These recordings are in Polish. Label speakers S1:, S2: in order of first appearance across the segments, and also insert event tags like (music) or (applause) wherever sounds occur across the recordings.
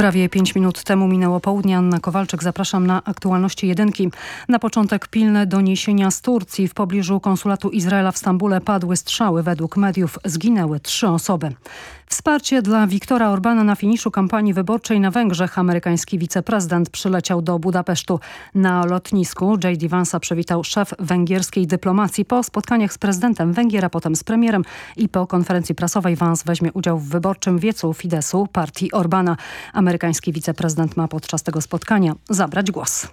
S1: Prawie pięć minut temu minęło południe. Anna Kowalczyk, zapraszam na aktualności jedynki. Na początek pilne doniesienia z Turcji. W pobliżu konsulatu Izraela w Stambule padły strzały. Według mediów zginęły trzy osoby. Wsparcie dla Wiktora Orbana na finiszu kampanii wyborczej na Węgrzech. Amerykański wiceprezydent przyleciał do Budapesztu. Na lotnisku J.D. Vansa przywitał szef węgierskiej dyplomacji. Po spotkaniach z prezydentem Węgier, a potem z premierem i po konferencji prasowej Vance weźmie udział w wyborczym wiecu Fidesu partii Orbana. Amerykański wiceprezydent ma podczas tego spotkania zabrać głos.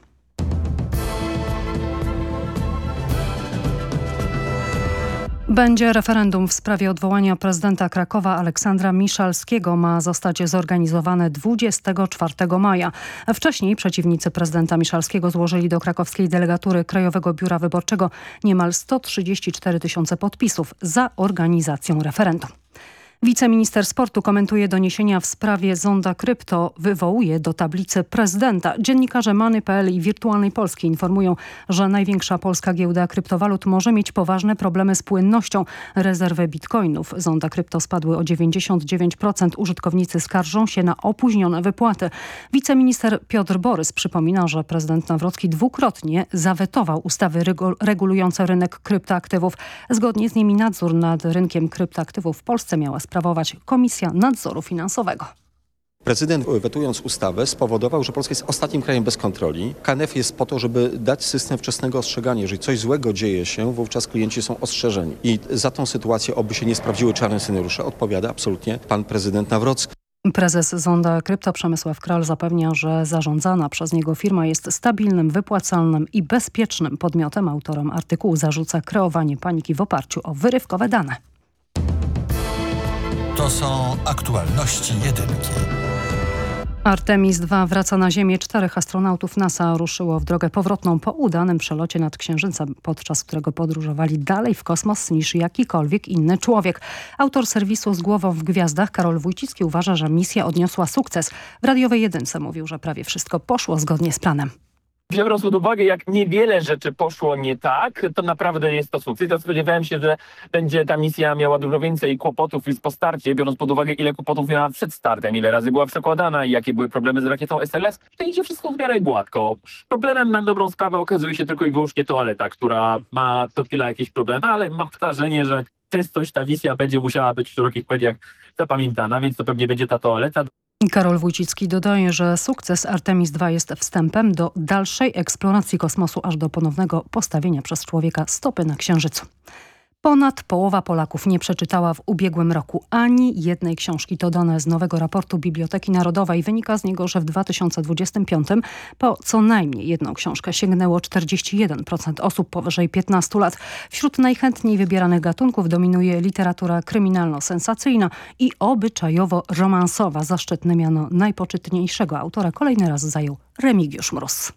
S1: Będzie referendum w sprawie odwołania prezydenta Krakowa Aleksandra Miszalskiego. Ma zostać zorganizowane 24 maja. Wcześniej przeciwnicy prezydenta Miszalskiego złożyli do krakowskiej delegatury Krajowego Biura Wyborczego niemal 134 tysiące podpisów za organizacją referendum. Wiceminister sportu komentuje doniesienia w sprawie zonda krypto. Wywołuje do tablicy prezydenta. Dziennikarze Many.pl i Wirtualnej Polski informują, że największa polska giełda kryptowalut może mieć poważne problemy z płynnością. Rezerwy bitcoinów zonda krypto spadły o 99%. Użytkownicy skarżą się na opóźnione wypłaty. Wiceminister Piotr Borys przypomina, że prezydent Nawrocki dwukrotnie zawetował ustawy regulujące rynek kryptoaktywów. Zgodnie z nimi nadzór nad rynkiem kryptoaktywów w Polsce miała sprawować Komisja Nadzoru Finansowego.
S2: Prezydent wetując ustawę spowodował, że Polska jest ostatnim krajem bez kontroli. KNF jest po to, żeby dać system wczesnego ostrzegania. Jeżeli coś złego dzieje się, wówczas klienci są ostrzeżeni. I za tą sytuację, oby się nie sprawdziły czarne scenariusze, odpowiada absolutnie pan prezydent Nawrocki.
S1: Prezes Zonda Krypto Przemysław Kral zapewnia, że zarządzana przez niego firma jest stabilnym, wypłacalnym i bezpiecznym podmiotem. Autorom artykułu zarzuca kreowanie paniki w oparciu o wyrywkowe dane.
S3: To są aktualności jedynki.
S1: Artemis II wraca na Ziemię. Czterech astronautów NASA ruszyło w drogę powrotną po udanym przelocie nad Księżycem, podczas którego podróżowali dalej w kosmos niż jakikolwiek inny człowiek. Autor serwisu Z głową w gwiazdach Karol Wójcicki uważa, że misja odniosła sukces. W radiowej jedynce mówił, że prawie wszystko poszło zgodnie z planem.
S4: Biorąc pod uwagę, jak niewiele rzeczy poszło nie tak, to naprawdę jest to sukces. Ja spodziewałem się, że będzie ta misja miała dużo więcej kłopotów już po starcie, biorąc pod uwagę, ile kłopotów miała przed startem, ile razy była przekładana i jakie były problemy z rakietą SLS. To idzie wszystko w miarę gładko. Problemem na dobrą sprawę okazuje się tylko i wyłącznie toaleta, która ma to chwila jakieś problemy, ale mam wrażenie, że częstość ta misja będzie musiała być w szerokich mediach zapamiętana, więc to pewnie będzie ta toaleta.
S1: Karol Wójcicki dodaje, że sukces Artemis II jest wstępem do dalszej eksploracji kosmosu aż do ponownego postawienia przez człowieka stopy na Księżycu. Ponad połowa Polaków nie przeczytała w ubiegłym roku ani jednej książki. To dane z nowego raportu Biblioteki Narodowej. Wynika z niego, że w 2025 po co najmniej jedną książkę sięgnęło 41% osób powyżej 15 lat. Wśród najchętniej wybieranych gatunków dominuje literatura kryminalno-sensacyjna i obyczajowo-romansowa. Zaszczytne miano najpoczytniejszego autora kolejny raz zajął Remigiusz Mróz.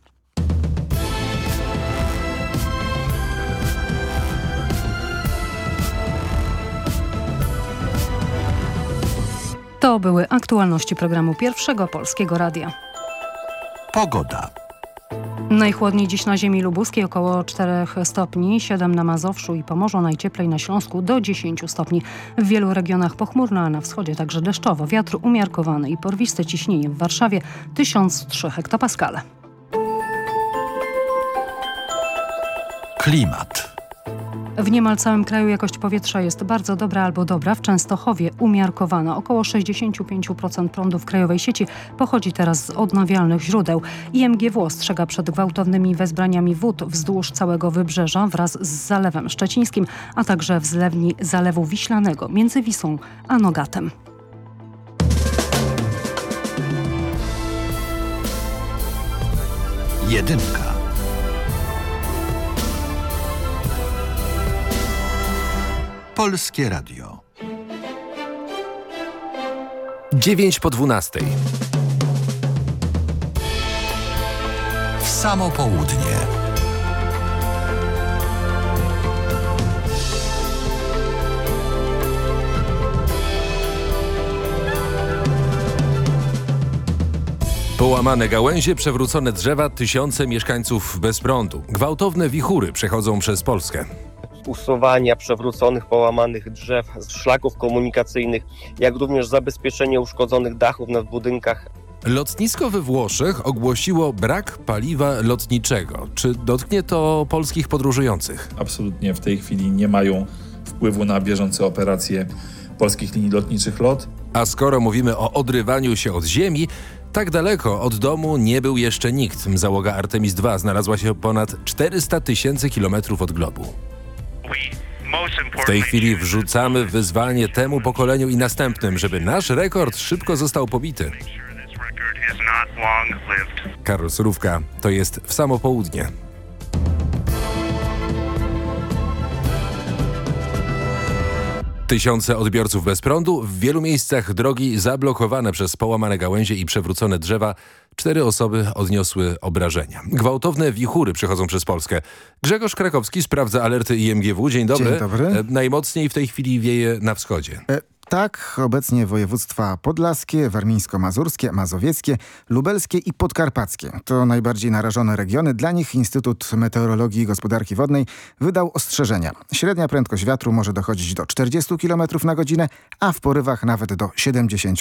S1: To były aktualności programu Pierwszego Polskiego Radia.
S3: Pogoda.
S1: Najchłodniej dziś na ziemi lubuskiej około 4 stopni, 7 na Mazowszu i Pomorzu, najcieplej na Śląsku do 10 stopni. W wielu regionach pochmurno, a na wschodzie także deszczowo. Wiatr umiarkowany i porwiste ciśnienie w Warszawie 1003 hektopaskale.
S3: Klimat.
S1: W niemal całym kraju jakość powietrza jest bardzo dobra albo dobra. W Częstochowie umiarkowana. Około 65% prądu w krajowej sieci pochodzi teraz z odnawialnych źródeł. IMGW ostrzega przed gwałtownymi wezbraniami wód wzdłuż całego wybrzeża wraz z Zalewem Szczecińskim, a także w zlewni Zalewu Wiślanego między Wisłą a Nogatem.
S3: Jedynka. Polskie Radio.
S5: 9 po 12.
S3: W samo południe.
S5: Połamane gałęzie, przewrócone drzewa, tysiące mieszkańców bez prądu. Gwałtowne wichury przechodzą przez Polskę
S6: usuwania przewróconych, połamanych drzew z szlaków komunikacyjnych, jak również zabezpieczenie uszkodzonych dachów nad budynkach.
S5: Lotnisko we Włoszech ogłosiło brak paliwa lotniczego. Czy dotknie to polskich podróżujących?
S7: absolutnie w tej chwili nie mają wpływu na bieżące operacje polskich linii lotniczych LOT.
S5: A skoro mówimy o odrywaniu się od ziemi, tak daleko od domu nie był jeszcze nikt. Załoga Artemis II znalazła się ponad 400 tysięcy kilometrów od globu. W tej chwili wrzucamy wyzwanie temu pokoleniu i następnym, żeby nasz rekord szybko został pobity. Karol Surówka, to jest w samo południe. Tysiące odbiorców bez prądu, w wielu miejscach drogi zablokowane przez połamane gałęzie i przewrócone drzewa. Cztery osoby odniosły obrażenia. Gwałtowne wichury przechodzą przez Polskę. Grzegorz Krakowski sprawdza alerty IMGW. Dzień dobry.
S8: Dzień dobry.
S5: E, Najmocniej w tej chwili wieje na wschodzie.
S8: E, Tak, obecnie województwa podlaskie, warmińsko-mazurskie, mazowieckie, lubelskie i podkarpackie. To najbardziej narażone regiony. Dla nich Instytut Meteorologii i Gospodarki Wodnej wydał ostrzeżenia. Średnia prędkość wiatru może dochodzić do 40 km na godzinę, a w porywach nawet do 70.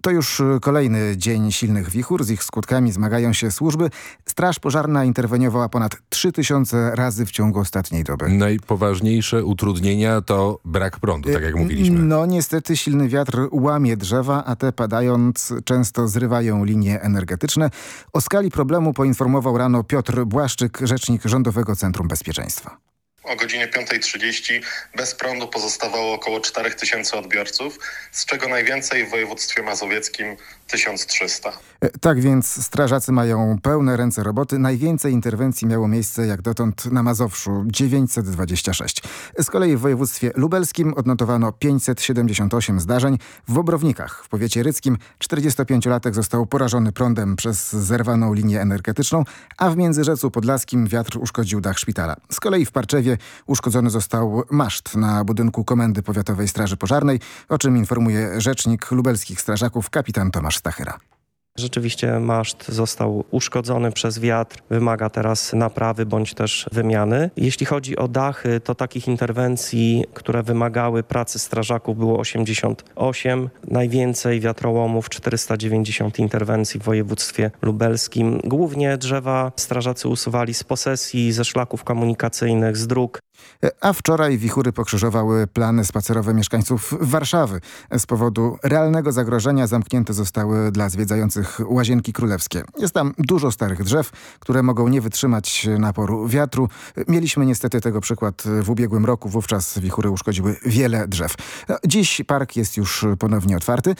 S8: To już kolejny dzień silnych wichur. Z ich skutkami zmagają się służby. Straż pożarna interweniowała ponad 3000 razy w ciągu ostatniej doby.
S5: Najpoważniejsze utrudnienia to brak prądu, tak jak mówiliśmy.
S8: No niestety silny wiatr łamie drzewa, a te padając często zrywają linie energetyczne. O skali problemu poinformował rano Piotr Błaszczyk, rzecznik Rządowego Centrum Bezpieczeństwa.
S9: O godzinie 5.30 bez prądu pozostawało około 4000 odbiorców, z czego najwięcej w województwie mazowieckim 1300.
S8: E, Tak więc strażacy mają pełne ręce roboty. Najwięcej interwencji miało miejsce jak dotąd na Mazowszu 926. Z kolei w województwie lubelskim odnotowano 578 zdarzeń. W Bobrownikach w powiecie ryckim 45-latek został porażony prądem przez zerwaną linię energetyczną, a w Międzyrzecu Podlaskim wiatr uszkodził dach szpitala. Z kolei w Parczewie uszkodzony został maszt na budynku Komendy Powiatowej Straży Pożarnej, o czym informuje rzecznik lubelskich strażaków kapitan Tomasz Stachyra.
S6: Rzeczywiście maszt został uszkodzony przez wiatr, wymaga teraz naprawy bądź też wymiany. Jeśli chodzi o dachy, to takich interwencji, które wymagały pracy strażaków było 88. Najwięcej wiatrołomów, 490 interwencji w województwie lubelskim. Głównie drzewa strażacy usuwali z posesji, ze szlaków komunikacyjnych, z dróg.
S8: A wczoraj wichury pokrzyżowały plany spacerowe mieszkańców Warszawy. Z powodu realnego zagrożenia zamknięte zostały dla zwiedzających Łazienki Królewskie. Jest tam dużo starych drzew, które mogą nie wytrzymać naporu wiatru. Mieliśmy niestety tego przykład w ubiegłym roku. Wówczas wichury uszkodziły wiele drzew. Dziś park jest już ponownie otwarty.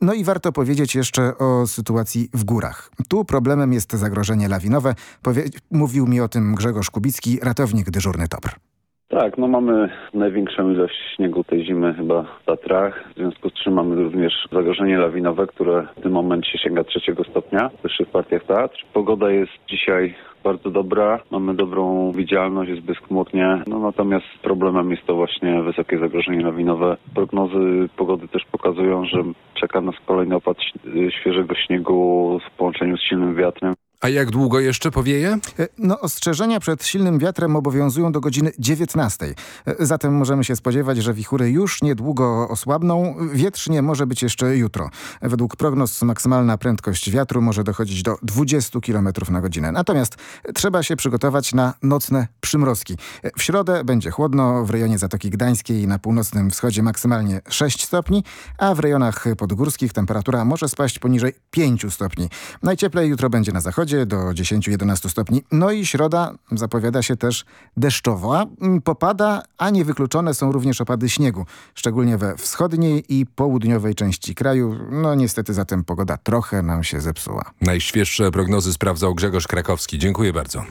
S8: No i warto powiedzieć jeszcze o sytuacji w górach. Tu problemem jest zagrożenie lawinowe. Powie mówił mi o tym Grzegorz Kubicki, ratownik dyżurny TOPR.
S10: Tak, no mamy największą ilość śniegu tej zimy chyba w Tatrach. W związku z czym mamy również zagrożenie lawinowe, które w tym momencie sięga trzeciego stopnia w wyższych partiach Tatr. Pogoda jest dzisiaj bardzo dobra, mamy dobrą widzialność, jest bezchmurnie. No natomiast problemem jest to właśnie wysokie zagrożenie lawinowe. Prognozy pogody też pokazują, że czeka nas kolejny opad ś- świeżego śniegu w połączeniu z silnym wiatrem.
S5: A jak długo jeszcze powieje?
S8: E, No, ostrzeżenia przed silnym wiatrem obowiązują do godziny 19. E, Zatem możemy się spodziewać, że wichury już niedługo osłabną. Wietrznie może być jeszcze jutro. Według prognoz maksymalna prędkość wiatru może dochodzić do 20 km na godzinę. Natomiast trzeba się przygotować na nocne przymrozki. E, W środę będzie chłodno, w rejonie Zatoki Gdańskiej na północnym wschodzie maksymalnie 6 stopni, a w rejonach podgórskich temperatura może spaść poniżej 5 stopni. Najcieplej jutro będzie na zachodzie do 10-11 stopni. No i środa zapowiada się też deszczowa. Mm, Popada, a niewykluczone są również opady śniegu, szczególnie we wschodniej i południowej części kraju. No niestety zatem pogoda trochę nam się zepsuła.
S5: Najświeższe prognozy sprawdzał Grzegorz Krakowski. Dziękuję bardzo.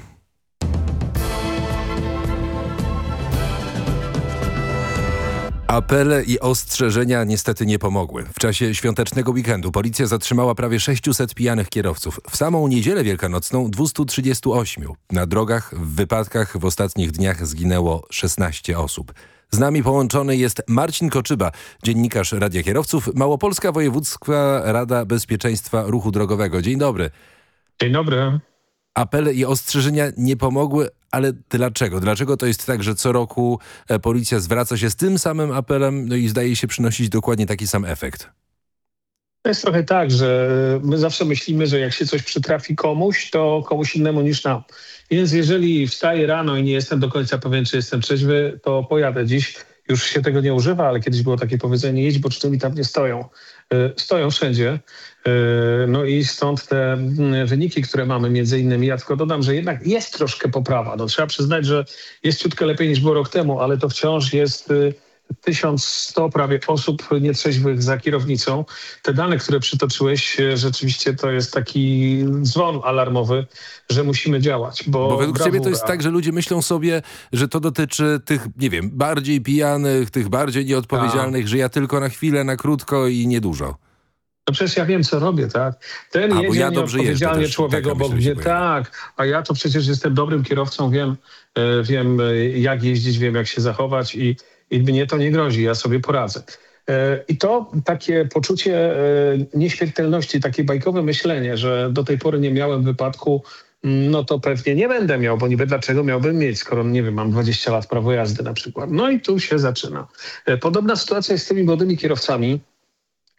S5: Apele i ostrzeżenia niestety nie pomogły. W czasie świątecznego weekendu policja zatrzymała prawie 600 pijanych kierowców. W samą niedzielę wielkanocną 238. Na drogach w wypadkach w ostatnich dniach zginęło 16 osób. Z nami połączony jest Marcin Koczyba, dziennikarz Radia Kierowców, Małopolska Wojewódzka Rada Bezpieczeństwa Ruchu Drogowego. Dzień dobry.
S11: Dzień dobry.
S5: Apele i ostrzeżenia nie pomogły, ale dlaczego? Dlaczego to jest tak, że co roku e, policja zwraca się z tym samym apelem no i zdaje się przynosić dokładnie taki sam efekt?
S11: To jest trochę tak, że my zawsze myślimy, że jak się coś przytrafi komuś, to komuś innemu niż nam. Więc jeżeli wstaję rano i nie jestem do końca pewien, czy jestem trzeźwy, to pojadę dziś. Już się tego nie używa, ale kiedyś było takie powiedzenie, jedź, bo czynni tam nie stoją. Y, stoją wszędzie. Y, no i stąd te wyniki, które mamy między innymi. Ja tylko dodam, że jednak jest troszkę poprawa. No, trzeba przyznać, że jest ciutkę lepiej niż było rok temu, ale to wciąż jest y, 1100 prawie osób nietrzeźwych za kierownicą. Te dane, które przytoczyłeś, e, rzeczywiście to jest taki dzwon alarmowy, że musimy działać. Bo,
S5: bo według ciebie to jest tak, że ludzie myślą sobie, że to dotyczy tych, nie wiem, bardziej pijanych, tych bardziej nieodpowiedzialnych,
S11: Tak.
S5: że ja tylko na chwilę, na krótko i niedużo.
S11: No przecież ja wiem, co robię, tak? Ten
S5: A,
S11: jedzie
S5: ja jeżdżę
S11: nieodpowiedzialnie
S5: też,
S11: człowiek
S5: taka
S11: obok mnie, tak, a ja to przecież jestem dobrym kierowcą, wiem, e, wiem e, jak jeździć, wiem jak się zachować i, i mnie to nie grozi, ja sobie poradzę. E, I to takie poczucie e, nieśmiertelności, takie bajkowe myślenie, że do tej pory nie miałem wypadku, mm, no to pewnie nie będę miał, bo niby dlaczego miałbym mieć, skoro, nie wiem, mam 20 lat prawo jazdy na przykład. No i tu się zaczyna. E, Podobna sytuacja jest z tymi młodymi kierowcami,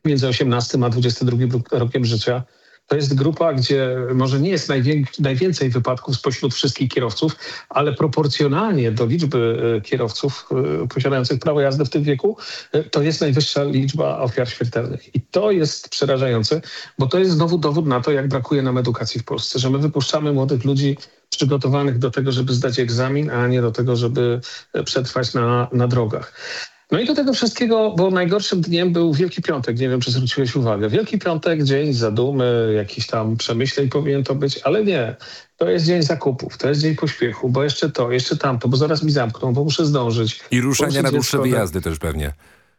S11: między 18 a 22 rokiem życia. To jest grupa, gdzie może nie jest najwię najwięcej wypadków spośród wszystkich kierowców, ale proporcjonalnie do liczby e, kierowców e, posiadających prawo jazdy w tym wieku, e, to jest najwyższa liczba ofiar śmiertelnych. I to jest przerażające, bo to jest znowu dowód na to, jak brakuje nam edukacji w Polsce, że my wypuszczamy młodych ludzi przygotowanych do tego, żeby zdać egzamin, a nie do tego, żeby przetrwać na, na drogach. No i do tego wszystkiego, bo najgorszym dniem był Wielki Piątek, nie wiem, czy zwróciłeś uwagę. Wielki Piątek, dzień zadumy, jakiś tam przemyśleń powinien to być, ale nie. To jest dzień zakupów, to jest dzień pośpiechu, bo jeszcze to, jeszcze tamto, bo zaraz mi zamkną, bo muszę zdążyć.
S5: I
S11: Muszę
S5: na dłuższe wyjazdy też pewnie.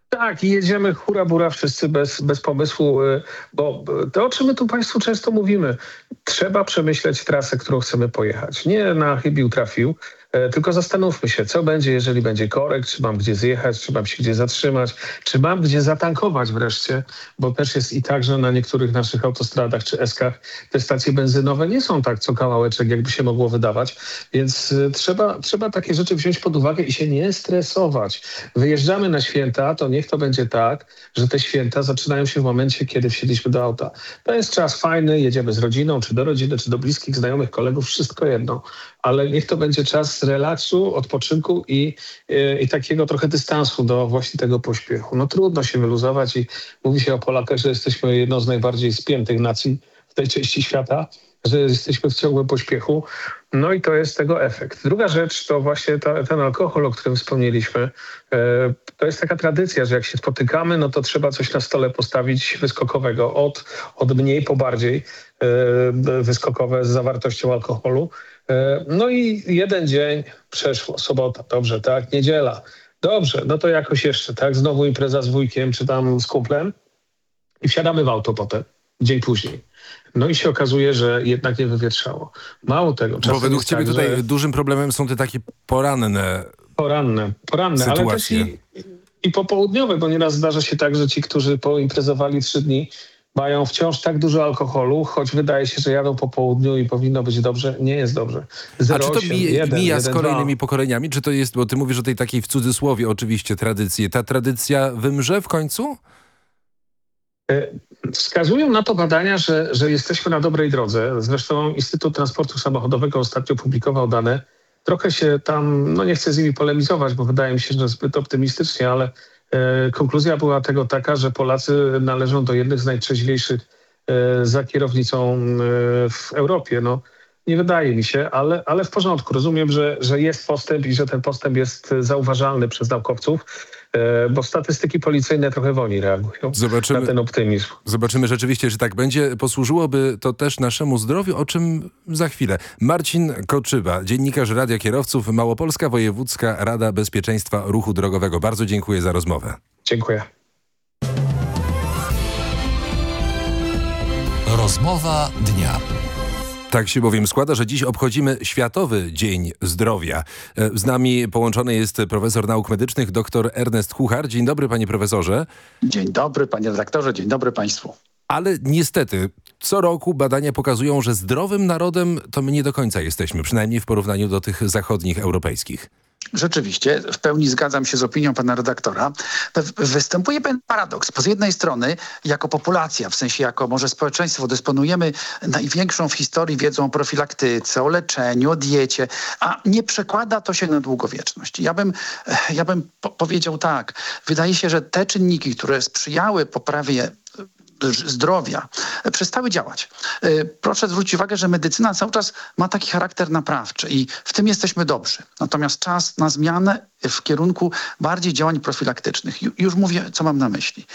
S11: tak, i jedziemy hura bura wszyscy bez, bez pomysłu, y, bo y, to, o czym my tu Państwu często mówimy, trzeba przemyśleć trasę, którą chcemy pojechać. Nie na chybił trafił, tylko zastanówmy się, co będzie, jeżeli będzie korek, czy mam gdzie zjechać, czy mam się gdzie zatrzymać, czy mam gdzie zatankować wreszcie, bo też jest i tak, że na niektórych naszych autostradach czy eskach te stacje benzynowe nie są tak co kawałeczek, jakby się mogło wydawać, więc y, trzeba, trzeba takie rzeczy wziąć pod uwagę i się nie stresować. Wyjeżdżamy na święta, to niech to będzie tak, że te święta zaczynają się w momencie, kiedy wsiedliśmy do auta. To jest czas fajny, jedziemy z rodziną, czy do rodziny, czy do bliskich, znajomych, kolegów, wszystko jedno, ale niech to będzie czas relaksu, odpoczynku i, i, i takiego trochę dystansu do właśnie tego pośpiechu. No trudno się wyluzować i mówi się o Polakach, że jesteśmy jedną z najbardziej spiętych nacji w tej części świata, że jesteśmy w ciągłym pośpiechu. No i to jest tego efekt. Druga rzecz to właśnie ta, ten alkohol, o którym wspomnieliśmy. E, to jest taka tradycja, że jak się spotykamy, no to trzeba coś na stole postawić wyskokowego, od, od mniej po bardziej e, wyskokowe z zawartością alkoholu. E, no i jeden dzień przeszło, sobota, dobrze, tak, niedziela. Dobrze, no to jakoś jeszcze, tak, znowu impreza z wujkiem czy tam z kumplem i wsiadamy w auto potem, dzień później. No i się okazuje, że jednak nie wywietrzało. Mało tego.
S5: Bo według ciebie
S11: tak,
S5: tutaj
S11: że
S5: dużym problemem są te takie poranne
S11: Poranne, poranne, ale też
S5: sytuacje.
S11: i, i popołudniowe, bo nieraz zdarza się tak, że ci, którzy poimprezowali trzy dni, mają wciąż tak dużo alkoholu, choć wydaje się, że jadą po południu i powinno być dobrze. Nie jest dobrze.
S5: A
S11: 0,8,
S5: czy to mija,
S11: 1,
S5: mija z
S11: 1,2.
S5: kolejnymi pokoleniami? Czy to jest, bo ty mówisz o tej takiej w cudzysłowie oczywiście tradycji. Ta tradycja wymrze w końcu?
S11: E, Wskazują na to badania, że, że jesteśmy na dobrej drodze. Zresztą Instytut Transportu Samochodowego ostatnio publikował dane. Trochę się tam, no nie chcę z nimi polemizować, bo wydaje mi się, że zbyt optymistycznie, ale konkluzja była tego taka, że Polacy należą do jednych z najtrzeźwiejszych e, za kierownicą e, w Europie. No, Nie wydaje mi się, ale, ale w porządku. Rozumiem, że, że jest postęp i że ten postęp jest zauważalny przez naukowców, e, bo statystyki policyjne trochę wolniej reagują
S5: Zobaczymy.
S11: na ten optymizm.
S5: Zobaczymy rzeczywiście, czy tak będzie. Posłużyłoby to też naszemu zdrowiu, o czym za chwilę. Marcin Koczyba, dziennikarz Radia Kierowców, Małopolska Wojewódzka Rada Bezpieczeństwa Ruchu Drogowego. Bardzo dziękuję za rozmowę.
S11: Dziękuję.
S3: Rozmowa dnia.
S5: Tak się bowiem składa, że dziś obchodzimy Światowy Dzień Zdrowia. E, Z nami połączony jest profesor nauk medycznych dr Ernest Kuchar. Dzień dobry panie profesorze.
S12: Dzień dobry panie redaktorze, dzień dobry państwu.
S5: Ale niestety co roku badania pokazują, że zdrowym narodem to my nie do końca jesteśmy, przynajmniej w porównaniu do tych zachodnich europejskich.
S12: Rzeczywiście, w pełni zgadzam się z opinią pana redaktora. Występuje pewien paradoks, bo z jednej strony jako populacja, w sensie jako może społeczeństwo dysponujemy największą w historii wiedzą o profilaktyce, o leczeniu, o diecie, a nie przekłada to się na długowieczność. Ja bym, ja bym po powiedział tak, wydaje się, że te czynniki, które sprzyjały poprawie zdrowia e, przestały działać. E, Proszę zwrócić uwagę, że medycyna cały czas ma taki charakter naprawczy i w tym jesteśmy dobrzy. Natomiast czas na zmianę w kierunku bardziej działań profilaktycznych. Ju- Już mówię, co mam na myśli.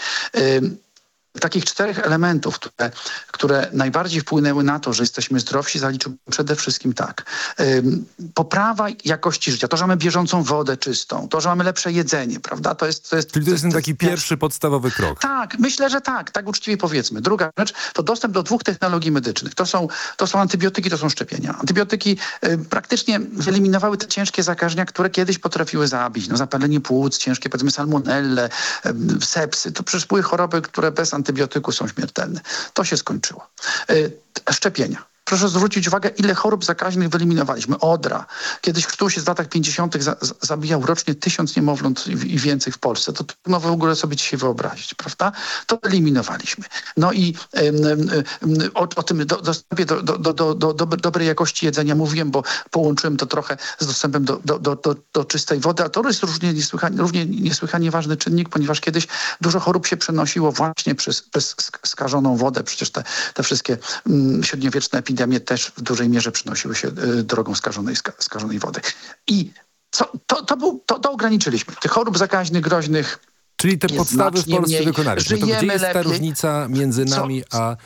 S12: Takich czterech elementów, które, które najbardziej wpłynęły na to, że jesteśmy zdrowsi, zaliczyłbym przede wszystkim tak. Poprawa jakości życia, to, że mamy bieżącą wodę czystą, to, że mamy lepsze jedzenie, prawda? To jest, to jest,
S5: Czyli to jest ten taki pierwszy podstawowy krok.
S12: Tak, myślę, że tak, tak uczciwie powiedzmy. Druga rzecz to dostęp do dwóch technologii medycznych. To są, to są antybiotyki, to są szczepienia. Antybiotyki y, praktycznie wyeliminowały te ciężkie zakażenia, które kiedyś potrafiły zabić. No, zapalenie płuc, ciężkie powiedzmy salmonelle, y, sepsy. To przecież były choroby, które bez antybiotyku są śmiertelne. To się skończyło. Y, szczepienia. Proszę zwrócić uwagę, ile chorób zakaźnych wyeliminowaliśmy. Odra. Kiedyś się w latach 50. Za, za, zabijał rocznie tysiąc niemowląt i, więcej w Polsce. To trudno w ogóle sobie dzisiaj wyobrazić, prawda? To eliminowaliśmy. No i em, em, em, o, o tym do, dostępie do, do, do, do, do dobre- dobrej jakości jedzenia mówiłem, bo połączyłem to trochę z dostępem do, czystej wody, a to jest równie niesłychanie, równie niesłychanie ważny czynnik, ponieważ kiedyś dużo chorób się przenosiło właśnie przez, przez sk- skażoną wodę. Przecież te, te wszystkie mm, średniowieczne epidemie też w dużej mierze przynosiły się y, drogą skażonej, ska, skażonej wody. I co, to, to, był, to, to ograniczyliśmy. Tych chorób zakaźnych, groźnych
S5: Czyli te podstawy w Polsce
S12: mniej.
S5: wykonaliśmy. To gdzie jest ta
S12: lepiej.
S5: różnica między
S12: Co-
S5: nami a e,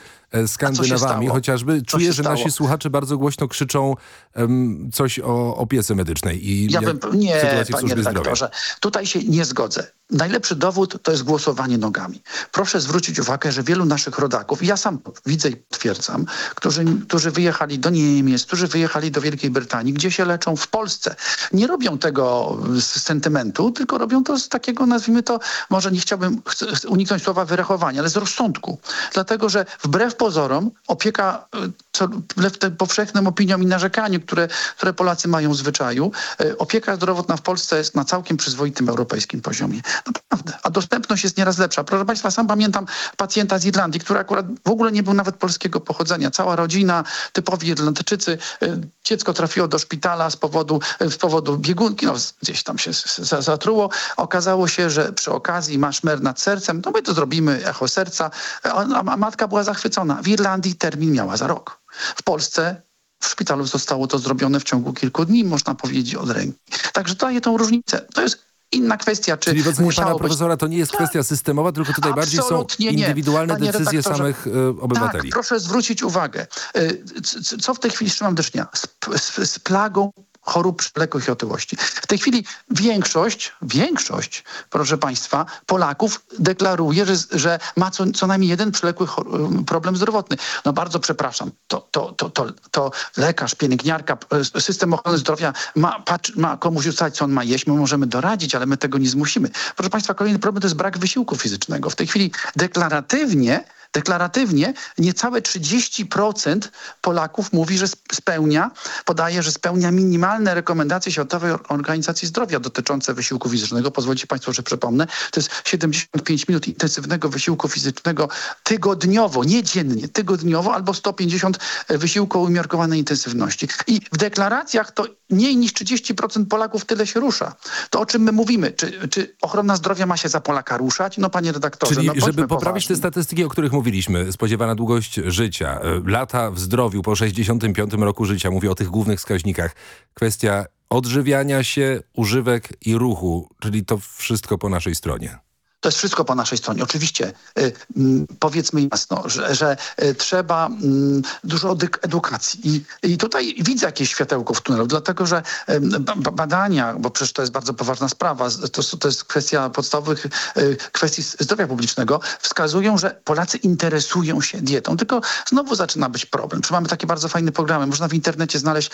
S5: Skandynawami?
S12: stało?
S5: Chociażby
S12: Co
S5: czuję, że nasi słuchacze bardzo głośno krzyczą em, coś o opiece medycznej i
S12: Ja bym, nie,
S5: sytuacji
S12: panie
S5: służbie zdrowia.
S12: redaktorze, tutaj się nie zgodzę. Najlepszy dowód to jest głosowanie nogami. Proszę zwrócić uwagę, że wielu naszych rodaków, ja sam widzę i potwierdzam, którzy, którzy wyjechali do Niemiec, którzy wyjechali do Wielkiej Brytanii, gdzie się leczą w Polsce. Nie robią tego z sentymentu, tylko robią to z takiego, nazwijmy to, może nie chciałbym uniknąć słowa wyrachowania, ale z rozsądku. Dlatego, że wbrew pozorom opieka, y, co wbrew tym powszechnym opiniom i narzekaniu, które, które Polacy mają w zwyczaju, y, opieka zdrowotna w Polsce jest na całkiem przyzwoitym europejskim poziomie. Naprawdę. A dostępność jest nieraz lepsza. Proszę Państwa, sam pamiętam pacjenta z Irlandii, który akurat w ogóle nie był nawet polskiego pochodzenia. Cała rodzina, typowi Irlandczycy. y, Dziecko trafiło do szpitala z powodu, z powodu biegunki, no gdzieś tam się zatruło. Okazało się, że przy okazji ma szmer nad sercem. No my to zrobimy, echo serca. A, a matka była zachwycona. W Irlandii termin miała za rok. W Polsce w szpitalu zostało to zrobione w ciągu kilku dni, można powiedzieć, od ręki. Także daje tą różnicę. To jest inna kwestia, czy
S5: Czyli w ocenie
S12: musiało
S5: pana
S12: być...
S5: profesora to nie jest kwestia systemowa, tylko tutaj bardziej są
S12: nie.
S5: indywidualne
S12: Panie
S5: decyzje samych e, obywateli.
S12: Tak, proszę zwrócić uwagę. Y, Co w tej chwili trzymam do czynienia? Z, z, z plagą chorób przewlekłych i otyłości. W tej chwili większość, większość, proszę Państwa, Polaków deklaruje, że, że ma co, co najmniej jeden przewlekły chor- problem zdrowotny. No bardzo przepraszam, to, to, to, to, to lekarz, pielęgniarka, y, system ochrony zdrowia ma, patrzy, ma komuś ustalać, co on ma jeść. My możemy doradzić, ale my tego nie zmusimy. Proszę Państwa, kolejny problem to jest brak wysiłku fizycznego. W tej chwili deklaratywnie Deklaratywnie niecałe 30% Polaków mówi, że sp- spełnia, podaje, że spełnia minimalne rekomendacje Światowej Organizacji Zdrowia dotyczące wysiłku fizycznego. Pozwolicie Państwo, że przypomnę. To jest 75 minut intensywnego wysiłku fizycznego tygodniowo, nie dziennie, tygodniowo albo 150 wysiłku o umiarkowanej intensywności. I w deklaracjach to mniej niż 30% Polaków tyle się rusza. To o czym my mówimy? Czy, czy ochrona zdrowia ma się za Polaka ruszać? No panie redaktorze,
S5: Czyli
S12: no
S5: żeby poprawić te statystyki, o których mówiliśmy, spodziewana długość życia, e, lata w zdrowiu po 65 roku życia, mówię o tych głównych wskaźnikach. Kwestia odżywiania się, używek i ruchu, czyli to wszystko po naszej stronie.
S12: To jest wszystko po naszej stronie. Oczywiście y, y, powiedzmy jasno, że, że y, trzeba dużo edukacji. I, I, tutaj widzę jakieś światełko w tunelu, dlatego że badania, bo przecież to jest bardzo poważna sprawa, to, to jest kwestia podstawowych kwestii zdrowia publicznego, wskazują, że Polacy interesują się dietą. Tylko znowu zaczyna być problem. Czy mamy takie bardzo fajne programy. Można w internecie znaleźć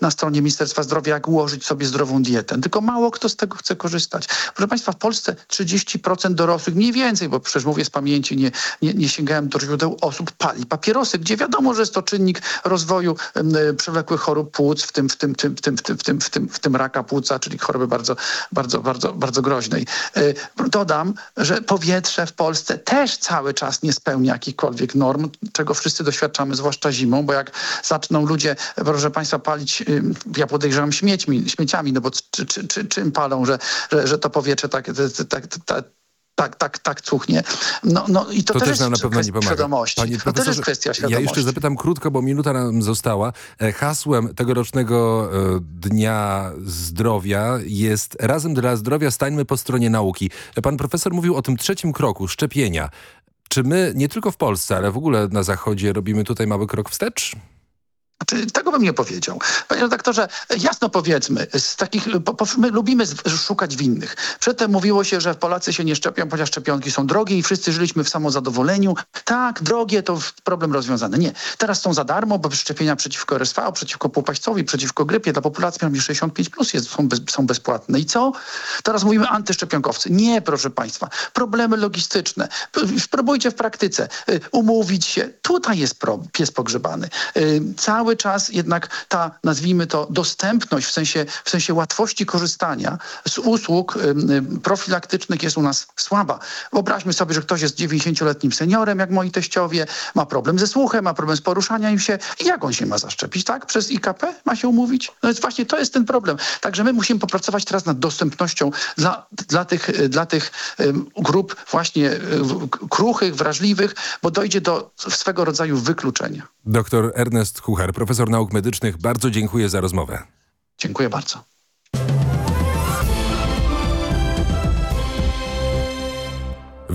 S12: na stronie Ministerstwa Zdrowia, jak ułożyć sobie zdrową dietę. Tylko mało kto z tego chce korzystać. Proszę Państwa, w Polsce 30% dorosłych, mniej więcej, bo przecież mówię z pamięci, nie, nie, nie sięgałem do źródeł osób, pali papierosy, gdzie wiadomo, że jest to czynnik rozwoju przewlekłych chorób płuc, w tym, w tym, w tym, w tym, w tym, w tym, w tym, raka płuca, czyli choroby bardzo, bardzo, bardzo, bardzo groźnej. Dodam, że powietrze w Polsce też cały czas nie spełnia jakichkolwiek norm, czego wszyscy doświadczamy, zwłaszcza zimą, bo jak zaczną ludzie, proszę Państwa, palić, ja podejrzewam śmiećmi, śmieciami, no bo czy, czy, czy, czym palą, że, że, że to powietrze tak, tak, tak, tak, tak, tak cuchnie. No, no i to,
S5: to
S12: też,
S5: też nam na pewno nie pomaga.
S12: Świadomości.
S5: Panie
S12: to też jest kwestia świadomości.
S5: Ja jeszcze zapytam krótko, bo minuta nam została. E, hasłem tegorocznego e, Dnia Zdrowia jest Razem dla zdrowia stańmy po stronie nauki. E, pan profesor mówił o tym trzecim kroku, szczepienia. Czy my, nie tylko w Polsce, ale w ogóle na Zachodzie robimy tutaj mały krok wstecz?
S12: Tego bym nie powiedział. Panie redaktorze, jasno powiedzmy, z takich, my lubimy szukać winnych. Przedtem mówiło się, że Polacy się nie szczepią, ponieważ szczepionki są drogie i wszyscy żyliśmy w samozadowoleniu. Tak, drogie to problem rozwiązany. Nie. Teraz są za darmo, bo szczepienia przeciwko RSV, przeciwko półpaństwowi, przeciwko grypie dla populacji 65 plus jest, są, bez, są bezpłatne. I co? Teraz mówimy antyszczepionkowcy. Nie, proszę państwa. Problemy logistyczne. Spróbujcie w praktyce y, umówić się. Tutaj jest pies pogrzebany. Y, cały cały czas jednak ta, nazwijmy to, dostępność w sensie, w sensie łatwości korzystania z usług profilaktycznych jest u nas słaba. Wyobraźmy sobie, że ktoś jest 90-letnim seniorem, jak moi teściowie, ma problem ze słuchem, ma problem z poruszaniem się i jak on się ma zaszczepić, tak? Przez IKP ma się umówić? No więc właśnie to jest ten problem. Także my musimy popracować teraz nad dostępnością dla, dla tych, dla tych grup właśnie kruchych, wrażliwych, bo dojdzie do swego rodzaju wykluczenia.
S5: Doktor Ernest Kuchar, profesor nauk medycznych, bardzo dziękuję za rozmowę.
S12: Dziękuję bardzo.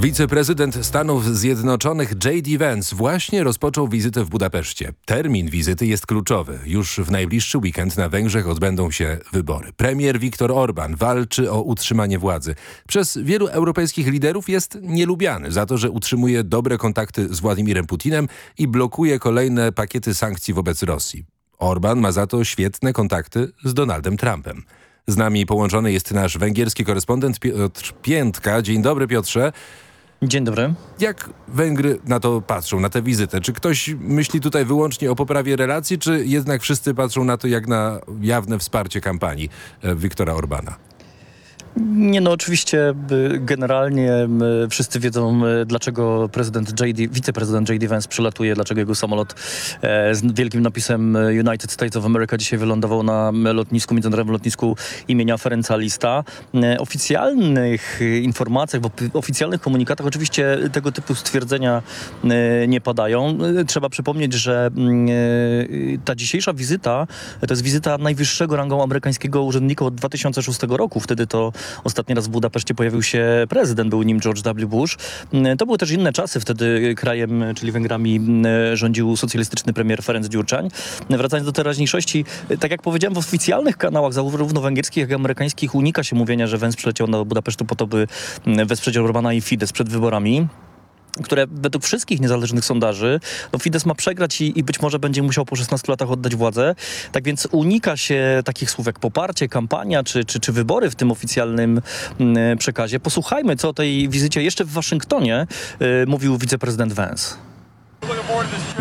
S5: Wiceprezydent Stanów Zjednoczonych J.D. Vance właśnie rozpoczął wizytę w Budapeszcie. Termin wizyty jest kluczowy. Już w najbliższy weekend na Węgrzech odbędą się wybory. Premier Viktor Orban walczy o utrzymanie władzy. Przez wielu europejskich liderów jest nielubiany za to, że utrzymuje dobre kontakty z Władimirem Putinem i blokuje kolejne pakiety sankcji wobec Rosji. Orban ma za to świetne kontakty z Donaldem Trumpem. Z nami połączony jest nasz węgierski korespondent Piotr Piętka. Dzień dobry Piotrze.
S13: Dzień dobry.
S5: Jak Węgry na to patrzą, na tę wizytę? Czy ktoś myśli tutaj wyłącznie o poprawie relacji, czy jednak wszyscy patrzą na to jak na jawne wsparcie kampanii e, Wiktora Orbana?
S13: Nie no, oczywiście generalnie wszyscy wiedzą, dlaczego prezydent JD, wiceprezydent J.D. Vance przylatuje, dlaczego jego samolot e, z wielkim napisem United States of America dzisiaj wylądował na lotnisku, międzynarodowym lotnisku imienia Ferenca Lista. E, oficjalnych informacjach, w oficjalnych komunikatach oczywiście tego typu stwierdzenia nie padają. Trzeba przypomnieć, że ta dzisiejsza wizyta to jest wizyta najwyższego rangą amerykańskiego urzędnika od 2006 roku. Wtedy to Ostatni raz w Budapeszcie pojawił się prezydent, był nim George W. Bush. Mm, to były też inne czasy. Wtedy krajem, czyli Węgrami mm, rządził socjalistyczny premier Ferenc Dziurczań. Wracając do teraźniejszości, tak jak powiedziałem, w oficjalnych kanałach, zarówno węgierskich, jak i amerykańskich, unika się mówienia, że Węc przyleciał do Budapesztu po to, by mm, wesprzeć Orbana i Fidesz przed wyborami które według wszystkich niezależnych sondaży no Fidesz ma przegrać i, i, być może będzie musiał po 16 latach oddać władzę. Tak więc unika się takich słów jak poparcie, kampania czy, czy, czy wybory w tym oficjalnym mm, przekazie. Posłuchajmy, co o tej wizycie jeszcze w Waszyngtonie y, mówił wiceprezydent Vance.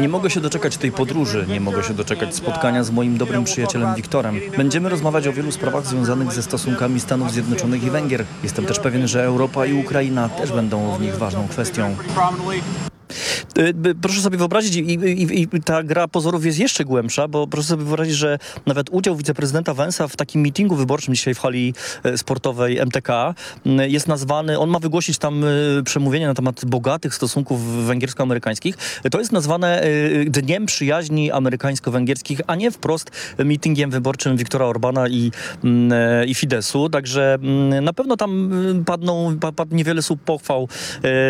S13: Nie mogę się doczekać tej podróży, nie mogę się doczekać spotkania z moim dobrym przyjacielem Wiktorem. Będziemy rozmawiać o wielu sprawach związanych ze stosunkami Stanów Zjednoczonych i Węgier. Jestem też pewien, że Europa i Ukraina też będą w nich ważną kwestią. Y, proszę sobie wyobrazić, i, i, i, ta gra pozorów jest jeszcze głębsza, bo proszę sobie wyobrazić, że nawet udział wiceprezydenta Węsa w takim meetingu wyborczym dzisiaj w hali e, sportowej MTK mm, jest nazwany, on ma wygłosić tam przemówienie na temat bogatych stosunków węgiersko-amerykańskich. To jest nazwane Dniem Przyjaźni Amerykańsko-Węgierskich, a nie wprost meetingiem wyborczym Viktora Orbana i, mm, i Fidesu. Także mm, na pewno tam padną, padnie wiele słów pochwał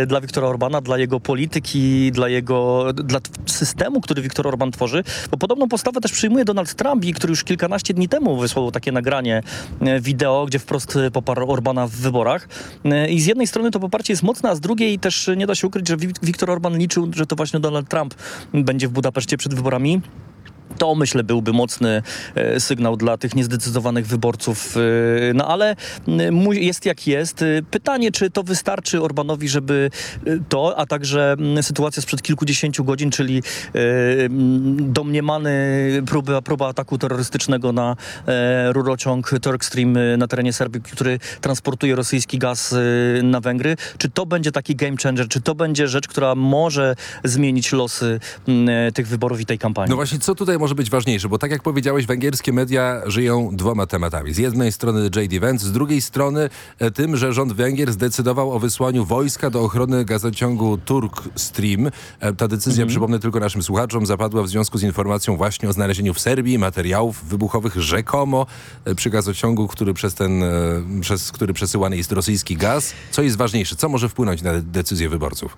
S13: dla Viktora Orbana, dla jego polityki, dla jego, dla systemu, który Viktor Orban tworzy, bo podobną postawę też przyjmuje Donald Trump, który już kilkanaście dni temu wysłał takie nagranie e, wideo, gdzie wprost e, poparł Orbana w wyborach. E, I z jednej strony to poparcie jest mocne, a z drugiej też nie da się ukryć, że Viktor Orban liczył, że to właśnie Donald Trump będzie w Budapeszcie przed wyborami. To myślę byłby mocny e, sygnał dla tych niezdecydowanych wyborców. E, no ale jest jak jest. E, pytanie, czy to wystarczy Orbanowi, żeby to, a także sytuacja sprzed kilkudziesięciu godzin, czyli domniemany próba, próba ataku terrorystycznego na rurociąg Turkstream na terenie Serbii, który transportuje rosyjski gaz na Węgry. Czy to będzie taki game changer? Czy to będzie rzecz, która może zmienić losy tych wyborów i tej kampanii?
S5: No właśnie, co tutaj może być ważniejsze? Bo tak jak powiedziałeś, węgierskie media żyją dwoma tematami. Z jednej strony J.D. Vance, z drugiej strony e, tym, że rząd Węgier zdecydował o wysłaniu wojska do ochrony gazociągu Turk Stream. E, ta decyzja, mhm. przypomnę tylko naszym słuchaczom, zapadła w związku z informacją właśnie o znalezieniu w Serbii materiałów wybuchowych rzekomo e, przy gazociągu, który przez ten, przez który przesyłany jest rosyjski gaz. Co jest ważniejsze? Co może wpłynąć na decyzję wyborców?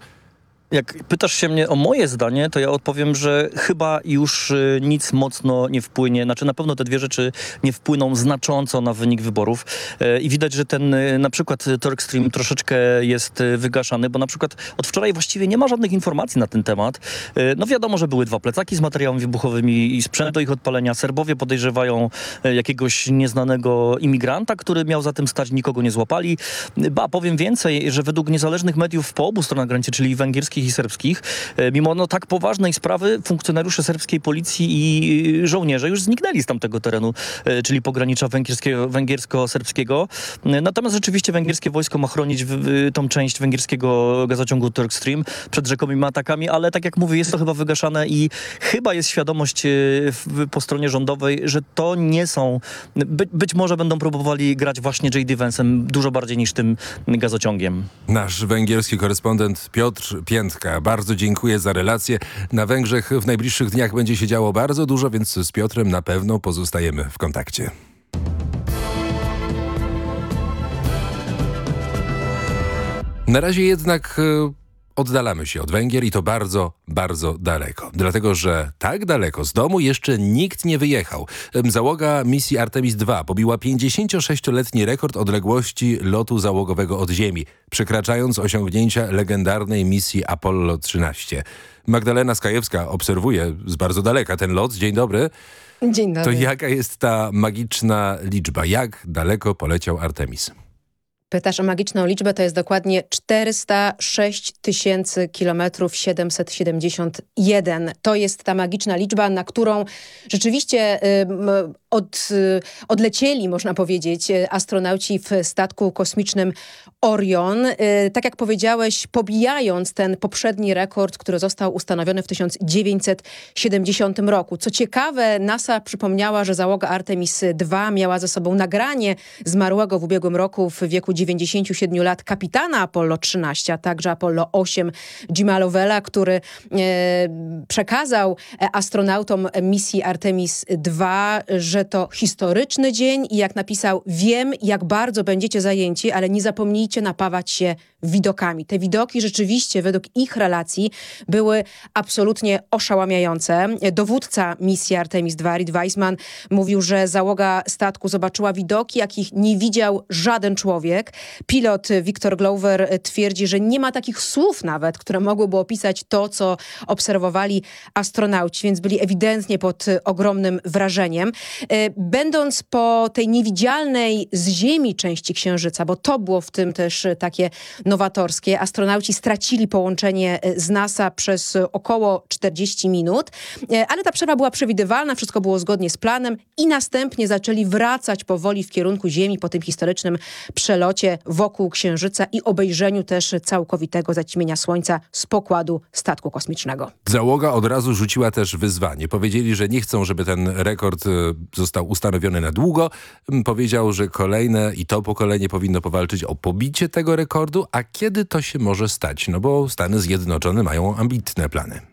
S13: Jak pytasz się mnie o moje zdanie, to ja odpowiem, że chyba już y, nic mocno nie wpłynie. Znaczy na pewno te dwie rzeczy nie wpłyną znacząco na wynik wyborów. E, I widać, że ten y, na przykład Turkstream troszeczkę jest y, wygaszany, bo na przykład od wczoraj właściwie nie ma żadnych informacji na ten temat. No wiadomo, że były dwa plecaki z materiałami wybuchowymi i sprzęt do ich odpalenia. Serbowie podejrzewają jakiegoś nieznanego imigranta, który miał za tym stać, nikogo nie złapali. Ba, powiem więcej, że według niezależnych mediów po obu stronach granicy, czyli węgierskich i serbskich. E, mimo no, tak poważnej sprawy funkcjonariusze serbskiej policji i żołnierze już zniknęli z tamtego terenu, e, czyli pogranicza węgiersko-serbskiego. E, natomiast rzeczywiście węgierskie wojsko ma chronić tą część węgierskiego gazociągu Turkstream przed rzekomymi atakami, ale tak jak mówię, jest to chyba wygaszane i chyba jest świadomość po stronie rządowej, że to nie są, by, być może będą próbowali grać właśnie J.D. Vance'em dużo bardziej niż tym gazociągiem.
S5: Nasz węgierski korespondent Piotr Pięt bardzo dziękuję za relację. Na Węgrzech w najbliższych dniach będzie się działo bardzo dużo, więc z Piotrem na pewno pozostajemy w kontakcie. Na razie jednak e, oddalamy się od Węgier i to bardzo, bardzo daleko. Dlatego, że tak daleko z domu jeszcze nikt nie wyjechał. Załoga misji Artemis II pobiła 56-letni rekord odległości lotu załogowego od Ziemi, przekraczając osiągnięcia legendarnej misji Apollo 13. Magdalena Skajewska obserwuje z bardzo daleka ten lot. Dzień dobry.
S14: Dzień dobry.
S5: To jaka jest ta magiczna liczba? Jak daleko poleciał Artemis?
S14: Pytasz o magiczną liczbę, to jest dokładnie 406 tysięcy kilometrów 771. To jest ta magiczna liczba, na którą rzeczywiście od, odlecieli, można powiedzieć, astronauci w statku kosmicznym Orion. Y, tak jak powiedziałeś, pobijając ten poprzedni rekord, który został ustanowiony w 1970 roku. Co ciekawe, NASA przypomniała, że załoga Artemis II miała ze sobą nagranie zmarłego w ubiegłym roku w wieku 97 lat kapitana Apollo 13, a także Apollo 8 Jima Lovella, który e, przekazał astronautom misji Artemis II, że to historyczny dzień i jak napisał, wiem jak bardzo będziecie zajęci, ale nie zapomnijcie napawać się widokami. Te widoki rzeczywiście według ich relacji były absolutnie oszałamiające. Dowódca misji Artemis II, Reed Weissman, mówił, że załoga statku zobaczyła widoki, jakich nie widział żaden człowiek. Pilot Victor Glover twierdzi, że nie ma takich słów nawet, które mogłyby opisać to, co obserwowali astronauci, więc byli ewidentnie pod ogromnym wrażeniem. E, będąc po tej niewidzialnej z Ziemi części Księżyca, bo to było w tym też takie nowatorskie. Astronauci stracili połączenie e, z NASA przez około 40 minut, e, ale ta przerwa była przewidywalna, wszystko było zgodnie z planem i następnie zaczęli wracać powoli w kierunku Ziemi po tym historycznym przelocie wokół Księżyca i obejrzeniu też całkowitego zaćmienia Słońca z pokładu statku kosmicznego.
S5: Załoga od razu rzuciła też wyzwanie. Powiedzieli, że nie chcą, żeby ten rekord e, został ustanowiony na długo. Powiedział, że kolejne i to pokolenie powinno powalczyć o pobicie tego rekordu, a kiedy to się może stać? No bo Stany Zjednoczone mają ambitne plany.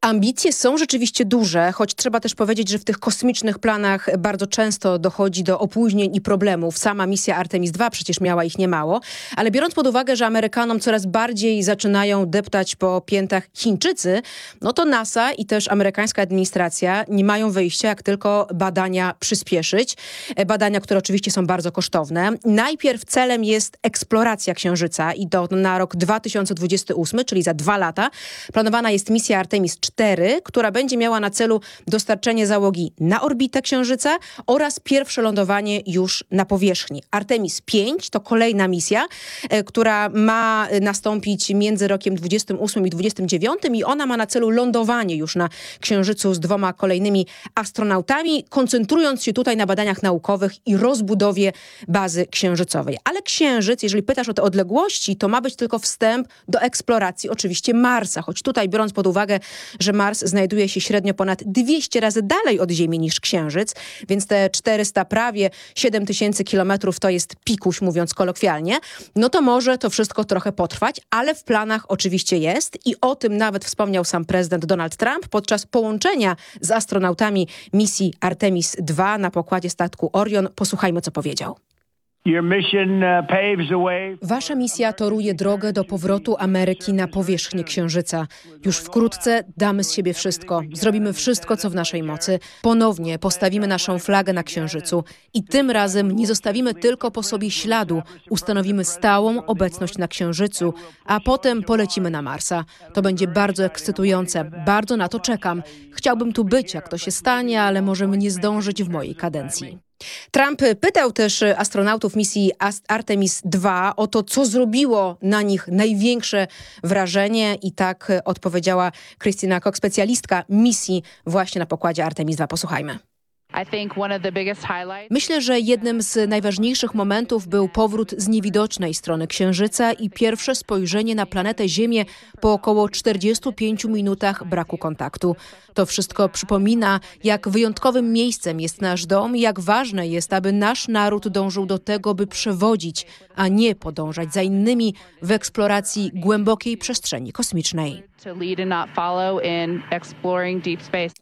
S14: Ambicje są rzeczywiście duże, choć trzeba też powiedzieć, że w tych kosmicznych planach bardzo często dochodzi do opóźnień i problemów. Sama misja Artemis II przecież miała ich niemało, ale biorąc pod uwagę, że Amerykanom coraz bardziej zaczynają deptać po piętach Chińczycy, no to NASA i też amerykańska administracja nie mają wyjścia, jak tylko badania przyspieszyć. E, badania, które oczywiście są bardzo kosztowne. Najpierw celem jest eksploracja Księżyca i to na rok 2028, czyli za dwa lata. Planowana jest misja Artemis 4, która będzie miała na celu dostarczenie załogi na orbitę Księżyca oraz pierwsze lądowanie już na powierzchni. Artemis 5 to kolejna misja, e, która ma nastąpić między rokiem 28 i 29 i ona ma na celu lądowanie już na Księżycu z dwoma kolejnymi astronautami, koncentrując się tutaj na badaniach naukowych i rozbudowie bazy księżycowej. Ale Księżyc, jeżeli pytasz o te odległości, to ma być tylko wstęp do eksploracji oczywiście Marsa, choć tutaj biorąc pod uwagę, że Mars znajduje się średnio ponad 200 razy dalej od Ziemi niż Księżyc, więc te 400, prawie 7 tysięcy kilometrów to jest pikuś, mówiąc kolokwialnie, no to może to wszystko trochę potrwać, ale w planach oczywiście jest i o tym nawet wspomniał sam prezydent Donald Trump podczas połączenia z astronautami misji Artemis II na pokładzie statku Orion. Posłuchajmy, co powiedział.
S15: Uh,
S14: Wasza misja toruje drogę do powrotu Ameryki na powierzchnię Księżyca. Już wkrótce damy z siebie wszystko. Zrobimy wszystko, co w naszej mocy. Ponownie postawimy naszą flagę na Księżycu. I tym razem nie zostawimy tylko po sobie śladu. Ustanowimy stałą obecność na Księżycu, a potem polecimy na Marsa. To będzie bardzo ekscytujące. Bardzo na to czekam. Chciałbym tu być, jak to się stanie, ale możemy nie zdążyć w mojej kadencji. Trump pytał też astronautów misji Artemis II o to, co zrobiło na nich największe wrażenie i tak odpowiedziała Christina Koch, specjalistka misji właśnie na pokładzie Artemis II. Posłuchajmy. Myślę, że jednym z najważniejszych momentów był powrót z niewidocznej strony Księżyca i pierwsze spojrzenie na planetę Ziemię po około 45 minutach braku kontaktu. To wszystko przypomina, jak wyjątkowym miejscem jest nasz dom i jak ważne jest, aby nasz naród dążył do tego, by przewodzić, a nie podążać za innymi w eksploracji głębokiej przestrzeni kosmicznej.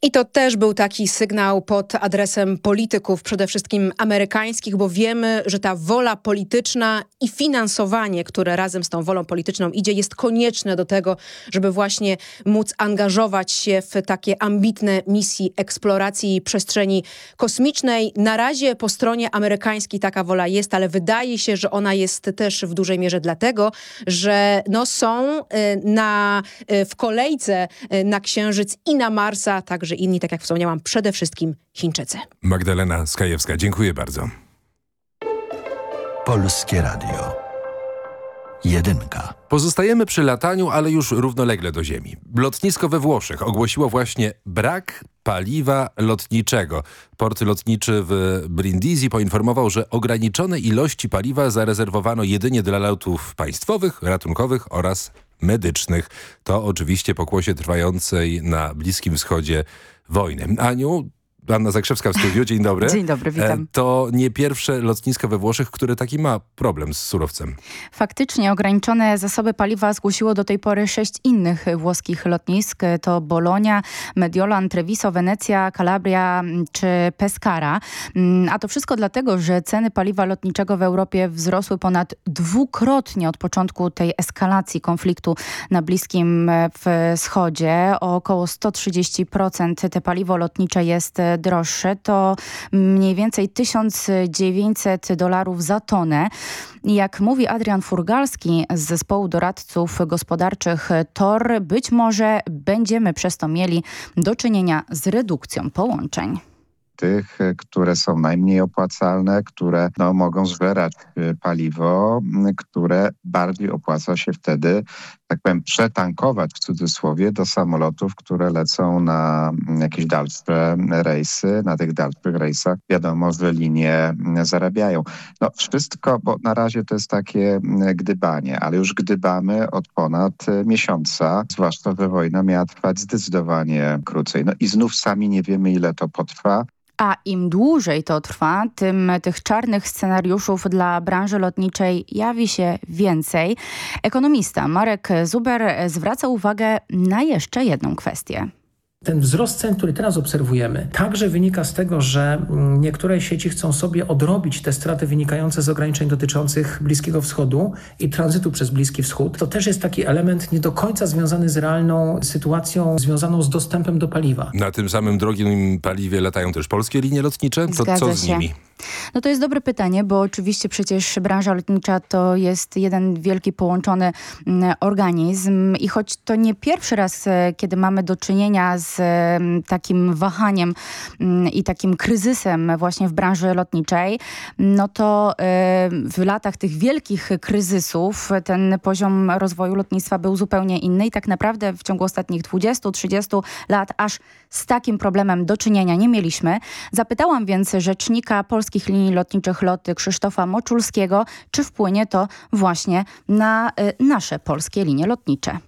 S14: I to też był taki sygnał pod adresem polityków, przede wszystkim amerykańskich, bo wiemy, że ta wola polityczna i finansowanie, które razem z tą wolą polityczną idzie, jest konieczne do tego, żeby właśnie móc angażować się w takie ambitne misje eksploracji przestrzeni kosmicznej. Na razie po stronie amerykańskiej taka wola jest, ale wydaje się, że ona jest też w dużej mierze dlatego, że no są y, na y, w kolejce y, na Księżyc i na Marsa, także inni, tak jak wspomniałam, przede wszystkim Chińczycy.
S5: Magdalena Skajewska, dziękuję bardzo.
S3: Polskie Radio. Jedynka.
S5: Pozostajemy przy lataniu, ale już równolegle do Ziemi. Lotnisko we Włoszech ogłosiło właśnie brak paliwa lotniczego. Port lotniczy w Brindisi poinformował, że ograniczone ilości paliwa zarezerwowano jedynie dla lotów państwowych, ratunkowych oraz medycznych. To oczywiście pokłosie trwającej na Bliskim Wschodzie wojny. Aniu, Anna Zakrzewska w studiu, dzień dobry. (laughs)
S16: Dzień dobry, witam.
S5: E, to nie pierwsze lotnisko we Włoszech, które taki ma problem z surowcem.
S16: Faktycznie ograniczone zasoby paliwa zgłosiło do tej pory sześć innych włoskich lotnisk. To Bologna, Mediolan, Treviso, Wenecja, Calabria czy Pescara. Mm, a to wszystko dlatego, że ceny paliwa lotniczego w Europie wzrosły ponad dwukrotnie od początku tej eskalacji konfliktu na Bliskim Wschodzie. O około 130% te paliwo lotnicze jest droższe, to mniej więcej 1900 dolarów za tonę. Jak mówi Adrian Furgalski z zespołu doradców gospodarczych TOR, być może będziemy przez to mieli do czynienia z redukcją połączeń.
S15: tych, które są najmniej opłacalne, które no, mogą zbierać paliwo, które bardziej opłaca się wtedy tak powiem, przetankować w cudzysłowie do samolotów, które lecą na jakieś dalsze rejsy. Na tych dalszych rejsach wiadomo, że linie zarabiają. No wszystko, bo na razie to jest takie gdybanie, ale już gdybamy od ponad miesiąca, zwłaszcza, że wojna miała trwać zdecydowanie krócej. No i znów sami nie wiemy, ile to potrwa.
S16: A im dłużej to trwa, tym tych czarnych scenariuszów dla branży lotniczej jawi się więcej. Ekonomista Marek Zuber zwraca uwagę na jeszcze jedną kwestię.
S17: Ten wzrost cen, który teraz obserwujemy, także wynika z tego, że mm, niektóre sieci chcą sobie odrobić te straty wynikające z ograniczeń dotyczących Bliskiego Wschodu i tranzytu przez Bliski Wschód. To też jest taki element nie do końca związany z realną sytuacją związaną z dostępem do paliwa.
S5: Na tym samym drogim paliwie latają też polskie linie lotnicze? To
S16: Zgadza
S5: co z
S16: się.
S5: nimi?
S16: No to jest dobre pytanie, bo oczywiście przecież branża lotnicza to jest jeden wielki połączony mm, organizm i choć to nie pierwszy raz, e, kiedy mamy do czynienia z mm, takim wahaniem mm, i takim kryzysem właśnie w branży lotniczej, no to w latach tych wielkich kryzysów ten poziom rozwoju lotnictwa był zupełnie inny i tak naprawdę w ciągu ostatnich 20-30 lat aż z takim problemem do czynienia nie mieliśmy. Zapytałam więc rzecznika polskich linii lotniczych LOTY Krzysztofa Moczulskiego, czy wpłynie to właśnie na y, nasze polskie linie lotnicze.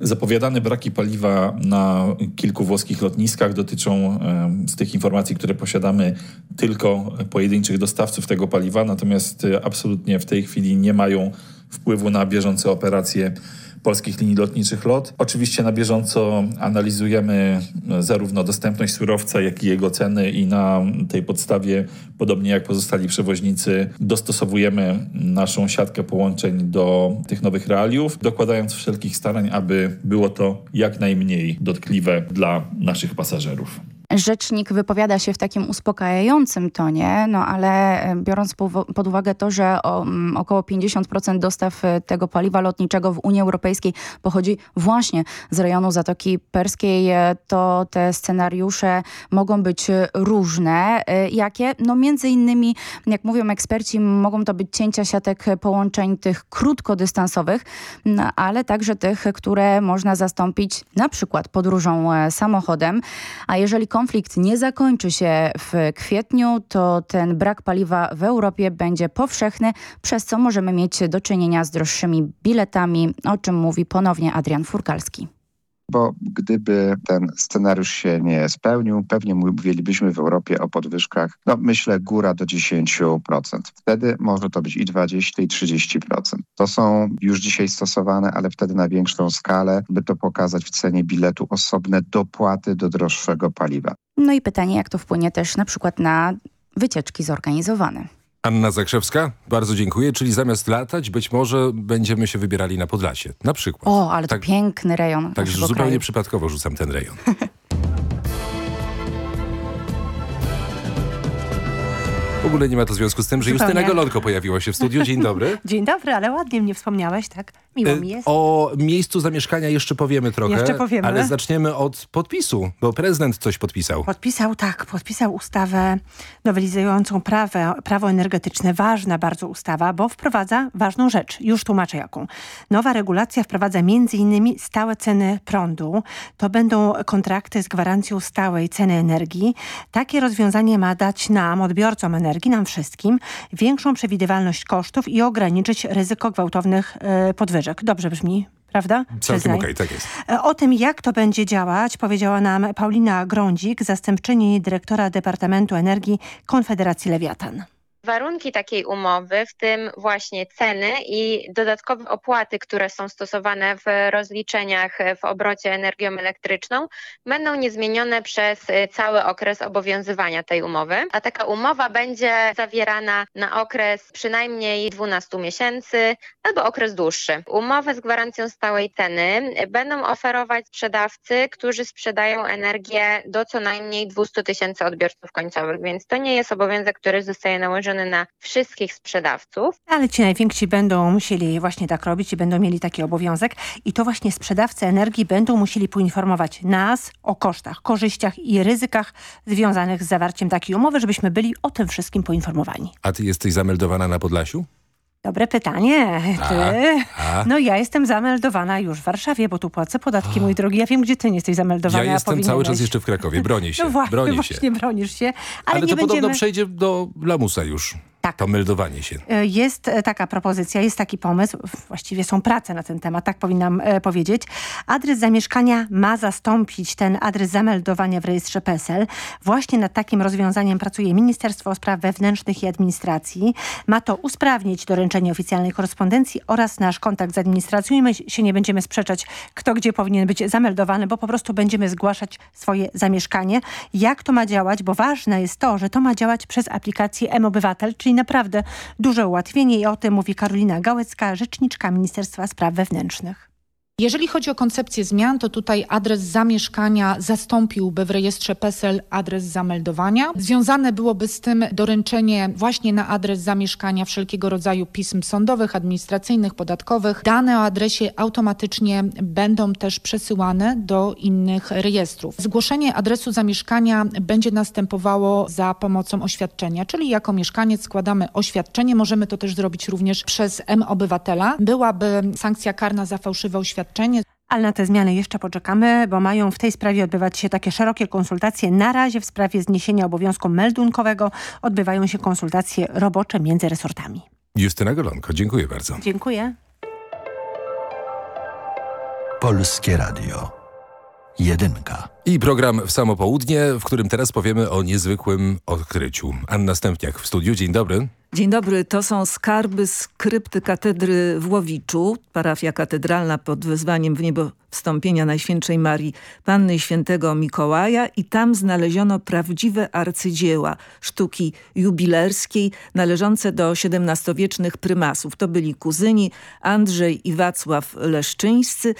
S7: Zapowiadane braki paliwa na kilku włoskich lotniskach dotyczą z tych informacji, które posiadamy, tylko pojedynczych dostawców tego paliwa, natomiast e, absolutnie w tej chwili nie mają wpływu na bieżące operacje polskich linii lotniczych LOT. Oczywiście na bieżąco analizujemy zarówno dostępność surowca, jak i jego ceny i na tej podstawie, podobnie jak pozostali przewoźnicy, dostosowujemy naszą siatkę połączeń do tych nowych realiów, dokładając wszelkich starań, aby było to jak najmniej dotkliwe dla naszych pasażerów.
S16: Rzecznik wypowiada się w takim uspokajającym tonie, no ale e, biorąc pod uwagę to, że o, um, około 50% dostaw e, tego paliwa lotniczego w Unii Europejskiej pochodzi właśnie z rejonu Zatoki Perskiej, e, to te scenariusze mogą być różne. Jakie? No między innymi, jak mówią eksperci, mogą to być cięcia siatek połączeń tych krótkodystansowych, no, ale także tych, które można zastąpić na przykład podróżą samochodem. A jeżeli konflikt nie zakończy się w kwietniu, to ten brak paliwa w Europie będzie powszechny, przez co możemy mieć do czynienia z droższymi biletami, o czym mówi ponownie Adrian Furkalski
S15: bo gdyby ten scenariusz się nie spełnił, pewnie mówilibyśmy w Europie o podwyżkach, no myślę góra do 10%. Wtedy może to być i 20 i 30%. To są już dzisiaj stosowane, ale wtedy na większą skalę, by to pokazać w cenie biletu osobne dopłaty do droższego paliwa.
S16: No i pytanie, jak to wpłynie też na przykład na wycieczki zorganizowane.
S5: Anna Zakrzewska, bardzo dziękuję. Czyli zamiast latać, być może będziemy się wybierali na Podlasie. Na przykład.
S16: O, ale to piękny rejon.
S5: Także zupełnie
S16: kraju.
S5: przypadkowo rzucam ten rejon. (laughs) W ogóle nie ma to związku z tym, że
S18: Zupełnie.
S5: Justyna Golonko pojawiła się w studiu. Dzień dobry. (laughs)
S18: Dzień dobry, ale ładnie mnie wspomniałeś, tak? Miło mi jest.
S5: E, O miejscu zamieszkania jeszcze powiemy trochę.
S18: Jeszcze powiemy.
S5: Ale zaczniemy od podpisu, bo prezydent coś podpisał.
S18: Podpisał, tak, podpisał ustawę nowelizującą prawo, prawo energetyczne. Ważna bardzo ustawa, bo wprowadza ważną rzecz. Już tłumaczę jaką. Nowa regulacja wprowadza innymi stałe ceny prądu. To będą kontrakty z gwarancją stałej ceny energii. Takie rozwiązanie ma dać nam, odbiorcom energii, nam wszystkim, większą przewidywalność kosztów i ograniczyć ryzyko gwałtownych e, podwyżek. Dobrze brzmi, prawda?
S5: Całkiem okej, tak jest.
S18: E, O tym, jak to będzie działać, powiedziała nam Paulina Grądzik, zastępczyni dyrektora Departamentu Energii Konfederacji Lewiatan.
S19: Warunki takiej umowy, w tym właśnie ceny i dodatkowe opłaty, które są stosowane w rozliczeniach w obrocie energią elektryczną, będą niezmienione przez y, cały okres obowiązywania tej umowy. A taka umowa będzie zawierana na okres przynajmniej 12 miesięcy albo okres dłuższy. Umowę z gwarancją stałej ceny będą oferować sprzedawcy, którzy sprzedają energię do co najmniej 200 tysięcy odbiorców końcowych, więc to nie jest obowiązek, który zostaje nałożony na wszystkich sprzedawców.
S18: Ale ci najwięksi będą musieli właśnie tak robić i będą mieli taki obowiązek. I to właśnie sprzedawcy energii będą musieli poinformować nas o kosztach, korzyściach i ryzykach związanych z zawarciem takiej umowy, żebyśmy byli o tym wszystkim poinformowani.
S5: A ty jesteś zameldowana na Podlasiu?
S18: Dobre pytanie. Ty?
S5: A, a.
S18: No ja jestem zameldowana już w Warszawie, bo tu płacę podatki, mój drogi. Ja wiem, gdzie ty nie jesteś zameldowana.
S5: Ja
S18: a
S5: jestem cały czas jeszcze w Krakowie, bronię się,
S18: No właśnie,
S5: bronię się.
S18: bronisz się. Ale,
S5: Ale,
S18: nie
S5: to podobno
S18: będziemy...
S5: przejdzie do lamusa już. Tak. To meldowanie się.
S18: E, Jest e, taka propozycja, jest taki pomysł, właściwie są prace na ten temat, tak powinnam e, powiedzieć. Adres zamieszkania ma zastąpić ten adres zameldowania w rejestrze PESEL. Właśnie nad takim rozwiązaniem pracuje Ministerstwo Spraw Wewnętrznych i Administracji. Ma to usprawnić doręczenie oficjalnej korespondencji oraz nasz kontakt z administracją i my się nie będziemy sprzeczać, kto gdzie powinien być zameldowany, bo po prostu będziemy zgłaszać swoje zamieszkanie. Jak to ma działać? Bo ważne jest to, że to ma działać przez aplikację M-Obywatel, czyli naprawdę duże ułatwienie i o tym mówi Karolina Gałecka, rzeczniczka Ministerstwa Spraw Wewnętrznych.
S20: Jeżeli chodzi o koncepcję zmian, to tutaj adres zamieszkania zastąpiłby w rejestrze PESEL adres zameldowania. Związane byłoby z tym doręczenie właśnie na adres zamieszkania wszelkiego rodzaju pism sądowych, administracyjnych, podatkowych. Dane o adresie automatycznie będą też przesyłane do innych rejestrów. Zgłoszenie adresu zamieszkania będzie następowało za pomocą oświadczenia, czyli jako mieszkaniec składamy oświadczenie. Możemy to też zrobić również przez M-Obywatela. Byłaby sankcja karna za fałszywe oświadczenie.
S18: Ale na te zmiany jeszcze poczekamy, bo mają w tej sprawie odbywać się takie szerokie konsultacje. Na razie w sprawie zniesienia obowiązku meldunkowego odbywają się konsultacje robocze między resortami.
S5: Justyna Golonko, dziękuję bardzo.
S18: Dziękuję.
S3: Polskie Radio. Jedynka.
S5: I program w samo południe, w którym teraz powiemy o niezwykłym odkryciu. Anna Stępniak w studiu. Dzień dobry.
S21: Dzień dobry, to są skarby z krypty katedry w Łowiczu, parafia katedralna pod wezwaniem w niebo wstąpienia Najświętszej Marii Panny Świętego Mikołaja i tam znaleziono prawdziwe arcydzieła sztuki jubilerskiej należące do XVII-wiecznych prymasów. To byli kuzyni Andrzej i Wacław Leszczyńscy.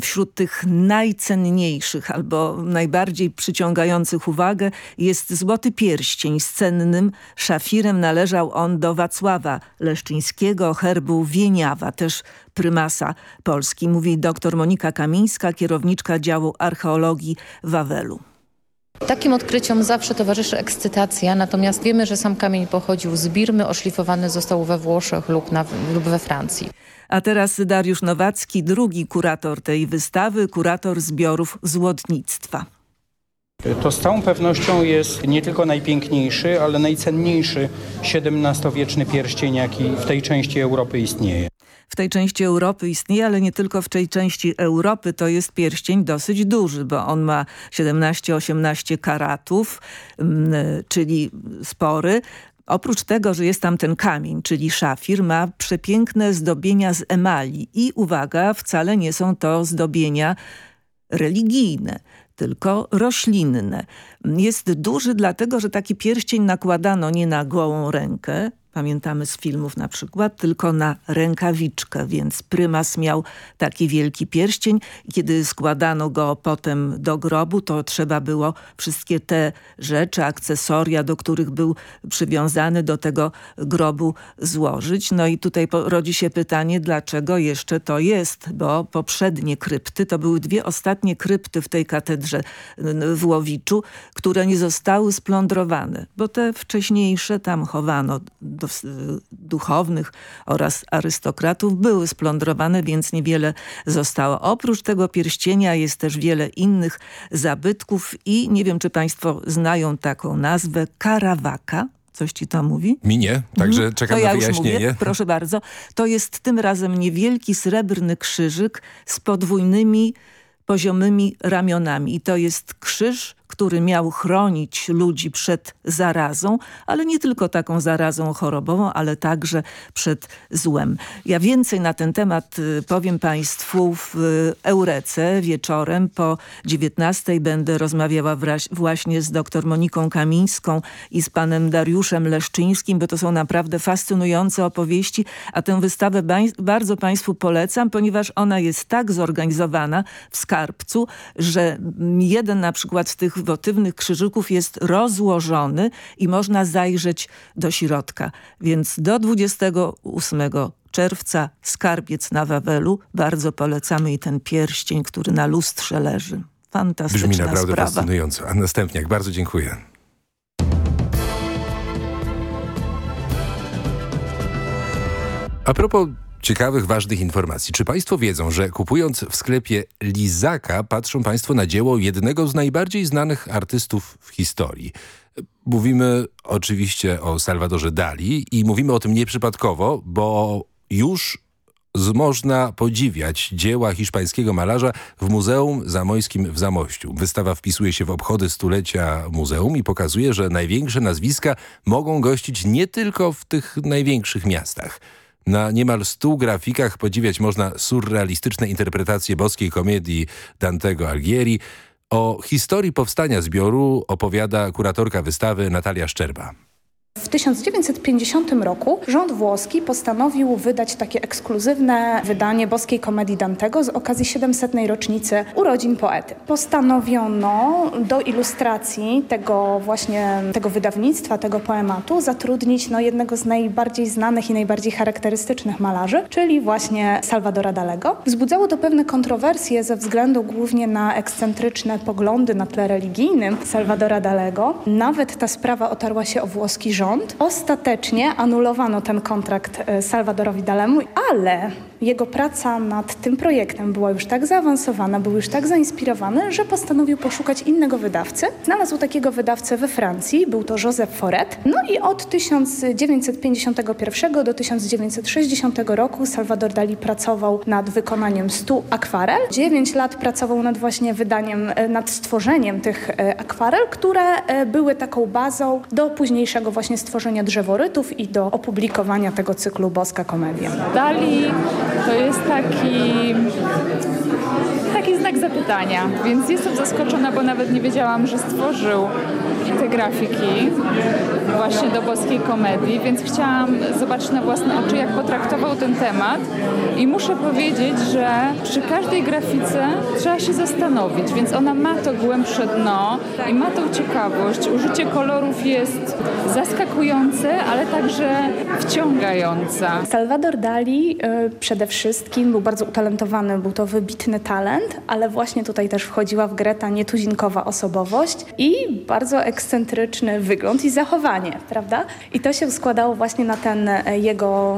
S21: Wśród tych najcenniejszych albo najbardziej przyciągających uwagę jest złoty pierścień z cennym szafirem. Należał on do Wacława Leszczyńskiego, herbu Wieniawa, też prymasa Polski, mówi dr Monika Kamińska, kierowniczka działu archeologii Wawelu.
S22: Takim odkryciom zawsze towarzyszy ekscytacja, natomiast wiemy, że sam kamień pochodził z Birmy, oszlifowany został we Włoszech lub, na, lub we Francji.
S21: A teraz Dariusz Nowacki, drugi kurator tej wystawy, kurator zbiorów złotnictwa.
S23: To z całą pewnością jest nie tylko najpiękniejszy, ale najcenniejszy XVII-wieczny pierścień, jaki w tej części Europy istnieje.
S21: W tej części Europy istnieje, ale nie tylko w tej części Europy. To jest pierścień dosyć duży, bo on ma 17-18 karatów, czyli spory. Oprócz tego, że jest tam ten kamień, czyli szafir, ma przepiękne zdobienia z emali. I uwaga, wcale nie są to zdobienia religijne tylko roślinne. Jest duży dlatego, że taki pierścień nakładano nie na gołą rękę, pamiętamy z filmów na przykład, tylko na rękawiczkę, więc prymas miał taki wielki pierścień. Kiedy składano go potem do grobu, to trzeba było wszystkie te rzeczy, akcesoria, do których był przywiązany do tego grobu złożyć. No i tutaj rodzi się pytanie, dlaczego jeszcze to jest, bo poprzednie krypty, to były dwie ostatnie krypty w tej katedrze w Łowiczu, które nie zostały splądrowane, bo te wcześniejsze tam chowano do duchownych oraz arystokratów były splądrowane, więc niewiele zostało. Oprócz tego pierścienia jest też wiele innych zabytków i nie wiem, czy państwo znają taką nazwę karawaka. Coś ci to mówi?
S5: Mi nie, także czekam
S21: to ja
S5: na wyjaśnienie.
S21: Już mówię, proszę bardzo. To jest tym razem niewielki srebrny krzyżyk z podwójnymi poziomymi ramionami. I to jest krzyż, który miał chronić ludzi przed zarazą, ale nie tylko taką zarazą chorobową, ale także przed złem. Ja więcej na ten temat y, powiem Państwu w Eurece wieczorem. Po 19 będę rozmawiała właśnie z dr Moniką Kamińską i z panem Dariuszem Leszczyńskim, bo to są naprawdę fascynujące opowieści, a tę wystawę bardzo Państwu polecam, ponieważ ona jest tak zorganizowana w Skarbcu, że jeden na przykład z tych tych wotywnych krzyżyków jest rozłożony i można zajrzeć do środka. Więc do 28 czerwca skarbiec na Wawelu. Bardzo polecamy i ten pierścień, który na lustrze leży. Fantastyczna
S5: Brzmi naprawdę
S21: sprawa.
S5: fascynująco. A następniak, bardzo dziękuję. A propos ciekawych, ważnych informacji. Czy Państwo wiedzą, że kupując w sklepie lizaka patrzą Państwo na dzieło jednego z najbardziej znanych artystów w historii? Mówimy oczywiście o Salvadorze Dali i mówimy o tym nieprzypadkowo, bo już można podziwiać dzieła hiszpańskiego malarza w Muzeum Zamojskim w Zamościu. Wystawa wpisuje się w obchody stulecia muzeum i pokazuje, że największe nazwiska mogą gościć nie tylko w tych największych miastach. Na niemal stu grafikach podziwiać można surrealistyczne interpretacje boskiej komedii Dantego Algieri. O historii powstania zbioru opowiada kuratorka wystawy Natalia Szczerba.
S24: W 1950 roku rząd włoski postanowił wydać takie ekskluzywne wydanie boskiej komedii Dantego z okazji 700. rocznicy urodzin poety. Postanowiono do ilustracji tego właśnie tego wydawnictwa, tego poematu zatrudnić no, jednego z najbardziej znanych i najbardziej charakterystycznych malarzy, czyli właśnie Salvadora Dalego. Wzbudzało to pewne kontrowersje ze względu głównie na ekscentryczne poglądy na tle religijnym Salvadora Dalego. Nawet ta sprawa otarła się o włoski rząd. Ostatecznie anulowano ten kontrakt e, Salvadorowi Dalemu, ale jego praca nad tym projektem była już tak zaawansowana, był już tak zainspirowany, że postanowił poszukać innego wydawcy. Znalazł takiego wydawcę we Francji, był to Joseph Foret. No i od 1951 do 1960 roku Salvador Dali pracował nad wykonaniem 100 akwarel. 9 lat pracował nad właśnie wydaniem, e, nad stworzeniem tych e, akwarel, które e, były taką bazą do późniejszego właśnie stworzenia drzeworytów i do opublikowania tego cyklu Boska Komedia.
S25: Dali to jest taki, taki znak zapytania, więc jestem zaskoczona, bo nawet nie wiedziałam, że stworzył te grafiki właśnie do boskiej komedii, więc chciałam zobaczyć na własne oczy, jak potraktował ten temat i muszę powiedzieć, że przy każdej grafice trzeba się zastanowić, więc ona ma to głębsze dno i ma tą ciekawość. Użycie kolorów jest zaskakujące, ale także wciągająca.
S24: Salvador Dali y, przede wszystkim był bardzo utalentowany, był to wybitny talent, ale właśnie tutaj też wchodziła w grę ta nietuzinkowa osobowość i bardzo ekscentryczny wygląd i zachowanie, prawda? I to się składało właśnie na ten e, jego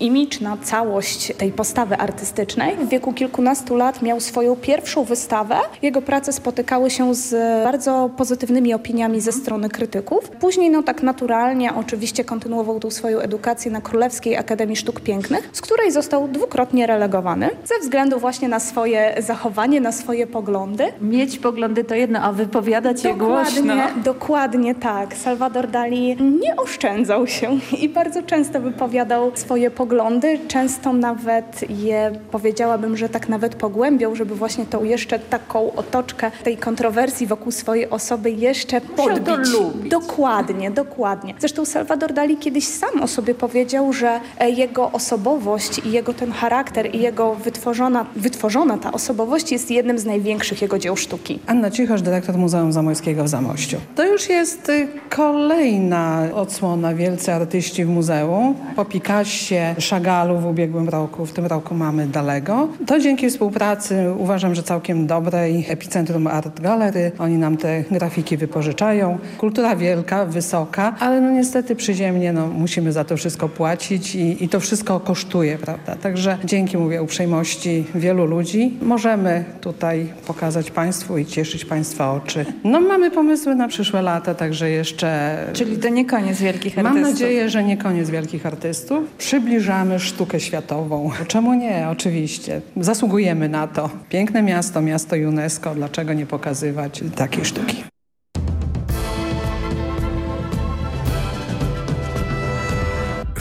S24: imidż, na całość tej postawy artystycznej. W wieku kilkunastu lat miał swoją pierwszą wystawę. Jego prace spotykały się z bardzo pozytywnymi opiniami ze strony krytyków. Później no tak naturalnie oczywiście kontynuował tą swoją edukację na Królewskiej Akademii Sztuk Pięknych, z której został dwukrotnie relegowany ze względu właśnie na swoje zachowanie, na swoje poglądy.
S26: Mieć poglądy to jedno, a wypowiadać je głośno.
S24: Dokładnie tak. Salvador Dali nie oszczędzał się i bardzo często wypowiadał swoje poglądy. Często nawet je, powiedziałabym, że tak nawet pogłębiał, żeby właśnie tą jeszcze taką otoczkę tej kontrowersji wokół swojej osoby jeszcze podbić.
S26: to lubić.
S24: Dokładnie, dokładnie. Zresztą Salvador Dali kiedyś sam o sobie powiedział, że e, jego osobowość i jego ten charakter i jego wytworzona, wytworzona ta osobowość jest jednym z największych jego dzieł sztuki.
S27: Anna Cichosz, dyrektor Muzeum Zamojskiego w Zamościu. To już jest y, kolejna odsłona wielcy artyści w muzeum. Po Picassie, Chagalu w ubiegłym roku, w tym roku mamy Dalego. To dzięki współpracy uważam, że całkiem dobrej Epicentrum Art Gallery. Oni nam te grafiki wypożyczają. Kultura wielka, wysoka, ale no niestety przyziemnie no, musimy za to wszystko płacić i, i to wszystko kosztuje, prawda? Także dzięki, mówię, uprzejmości wielu ludzi możemy tutaj pokazać Państwu i cieszyć Państwa oczy. No mamy pomysły na przyszłe lata, także jeszcze...
S26: Czyli to nie koniec wielkich
S27: Mam
S26: artystów.
S27: nadzieję, że nie koniec wielkich artystów. Przybliżamy sztukę światową. Czemu nie? Oczywiście. Zasługujemy na to. Piękne miasto, miasto UNESCO. Dlaczego nie pokazywać takiej sztuki?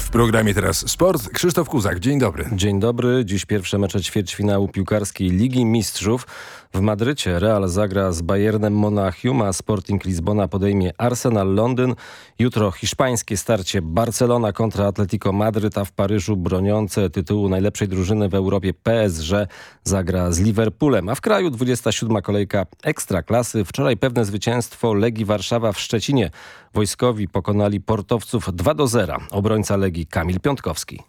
S5: W programie teraz sport. Krzysztof Kuzak, dzień dobry.
S28: Dzień dobry. Dziś pierwsze mecze ćwierćfinału piłkarskiej Ligi Mistrzów. W Madrycie Real zagra z Bayernem Monachium, a Sporting Lizbona podejmie Arsenal Londyn. Jutro hiszpańskie starcie Barcelona kontra Atletico Madryt, a w Paryżu broniące tytułu najlepszej drużyny w Europie PSG zagra z Liverpoolem. A w kraju 27. kolejka Ekstraklasy. Wczoraj pewne zwycięstwo Legii Warszawa w Szczecinie. Wojskowi pokonali portowców 2 do 0. Obrońca Legii Kamil Piątkowski.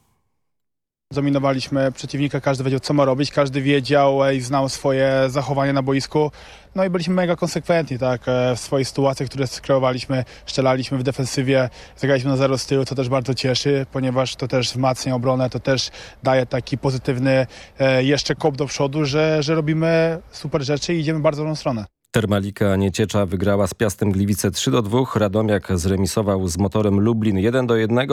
S29: Dominowaliśmy przeciwnika, każdy wiedział co ma robić, każdy wiedział i znał swoje zachowania na boisku. No i byliśmy mega konsekwentni tak, e, w swojej sytuacji, które skreowaliśmy, szczelaliśmy w defensywie, zagraliśmy na zero stylu, to też bardzo cieszy, ponieważ to też wzmacnia obronę, to też daje taki pozytywny e, jeszcze kop do przodu, że, że robimy super rzeczy i idziemy bardzo dobrą stronę.
S28: Termalika Nieciecza wygrała z Piastem Gliwice 3 do 2. Radomiak zremisował z motorem Lublin 1 do 1,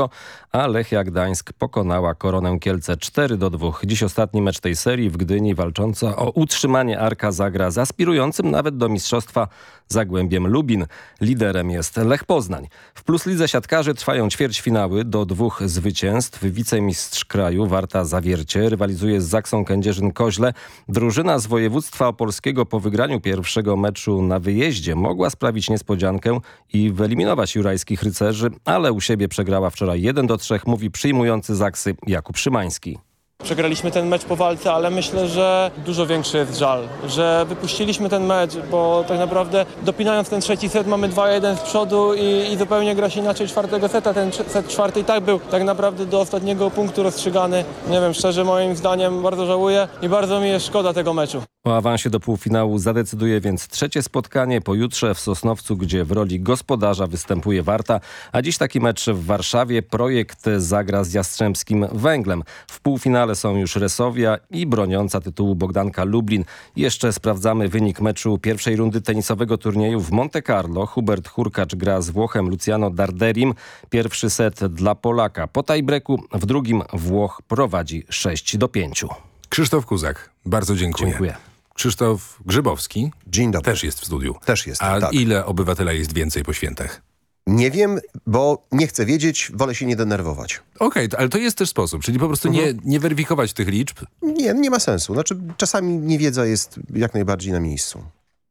S28: a Lechia Gdańsk pokonała Koronę Kielce 4 do 2. Dziś ostatni mecz tej serii w Gdyni walcząca o utrzymanie Arka zagra z aspirującym nawet do mistrzostwa Zagłębiem Lubin. Liderem jest Lech Poznań. W Plus Lidze Siatkarzy trwają ćwierćfinały do dwóch zwycięstw. Wicemistrz kraju Warta Zawiercie rywalizuje z Zaksą Kędzierzyn-Koźle. Drużyna z województwa opolskiego po wygraniu pierwszego meczu na wyjeździe mogła sprawić niespodziankę i wyeliminować jurajskich rycerzy, ale u siebie przegrała wczoraj 1 do 3, mówi przyjmujący Zaksy Jakub Szymański.
S30: Przegraliśmy ten mecz po walce, ale myślę, że dużo większy jest żal, że wypuściliśmy ten mecz, bo tak naprawdę dopinając ten trzeci set mamy 2-1 z przodu i, i, zupełnie gra się inaczej czwartego seta. Ten set czwarty i tak był tak naprawdę do ostatniego punktu rozstrzygany. Nie wiem, szczerze moim zdaniem bardzo żałuję i bardzo mi jest szkoda tego meczu.
S28: O awansie do półfinału zadecyduje więc trzecie spotkanie pojutrze w Sosnowcu, gdzie w roli gospodarza występuje Warta, a dziś taki mecz w Warszawie. Projekt zagra z Jastrzębskim Węglem. W półfinale są już Resowia i broniąca tytułu Bogdanka Lublin. Jeszcze sprawdzamy wynik meczu pierwszej rundy tenisowego turnieju w Monte Carlo. Hubert Hurkacz gra z Włochem Luciano Darderim. Pierwszy set dla Polaka po tajbreku, w drugim Włoch prowadzi 6 do 5.
S5: Krzysztof Kuzak, bardzo dziękuję.
S28: Dziękuję.
S5: Krzysztof Grzybowski
S31: Dzień dobry.
S5: też jest w studiu.
S31: Też jest.
S5: A
S31: tak.
S5: ile obywatela jest więcej po świętach?
S31: Nie wiem, bo nie chcę wiedzieć, wolę się nie denerwować.
S5: Okej, okay, ale to jest też sposób, czyli po prostu
S31: Mhm.
S5: nie, nie weryfikować tych liczb.
S31: Nie, nie ma sensu. Znaczy, czasami niewiedza jest jak najbardziej na miejscu.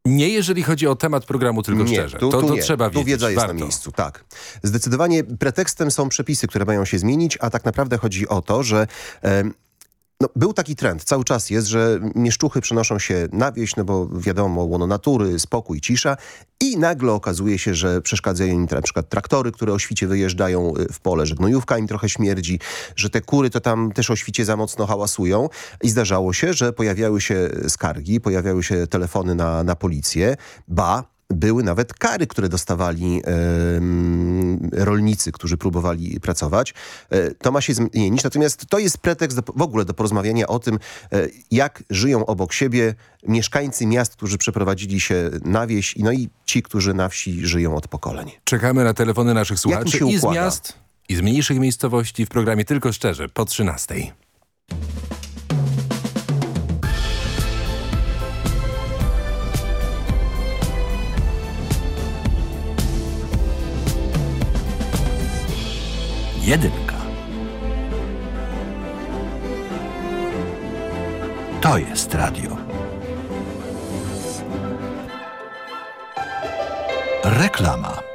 S5: Nie jeżeli chodzi o temat programu, tylko
S31: nie,
S5: szczerze.
S31: Tu,
S5: to,
S31: tu
S5: to
S31: nie.
S5: trzeba
S31: tu
S5: wiedzieć.
S31: wiedza jest
S5: Warto.
S31: na miejscu, tak. Zdecydowanie pretekstem są przepisy, które mają się zmienić, a tak naprawdę chodzi o to, że... no, był taki trend, cały czas jest, że mieszczuchy przenoszą się na wieś, no bo wiadomo, łono natury, spokój, cisza i nagle okazuje się, że przeszkadzają im na przykład traktory, które o świcie wyjeżdżają y, w pole, że gnojówka im trochę śmierdzi, że te kury to tam też o świcie za mocno hałasują. I zdarzało się, że pojawiały się skargi, pojawiały się telefony na, na policję, ba, były nawet kary, które dostawali em, rolnicy, którzy próbowali pracować. E, to ma się zmienić, natomiast to jest pretekst do, w ogóle do porozmawiania o tym, e, jak żyją obok siebie mieszkańcy miast, którzy przeprowadzili się na wieś, no i ci, którzy na wsi żyją od pokoleń.
S5: Czekamy na telefony naszych słuchaczy i z miast, i z mniejszych miejscowości w programie Tylko Szczerze po 13.
S3: Jedynka. To jest radio. Reklama.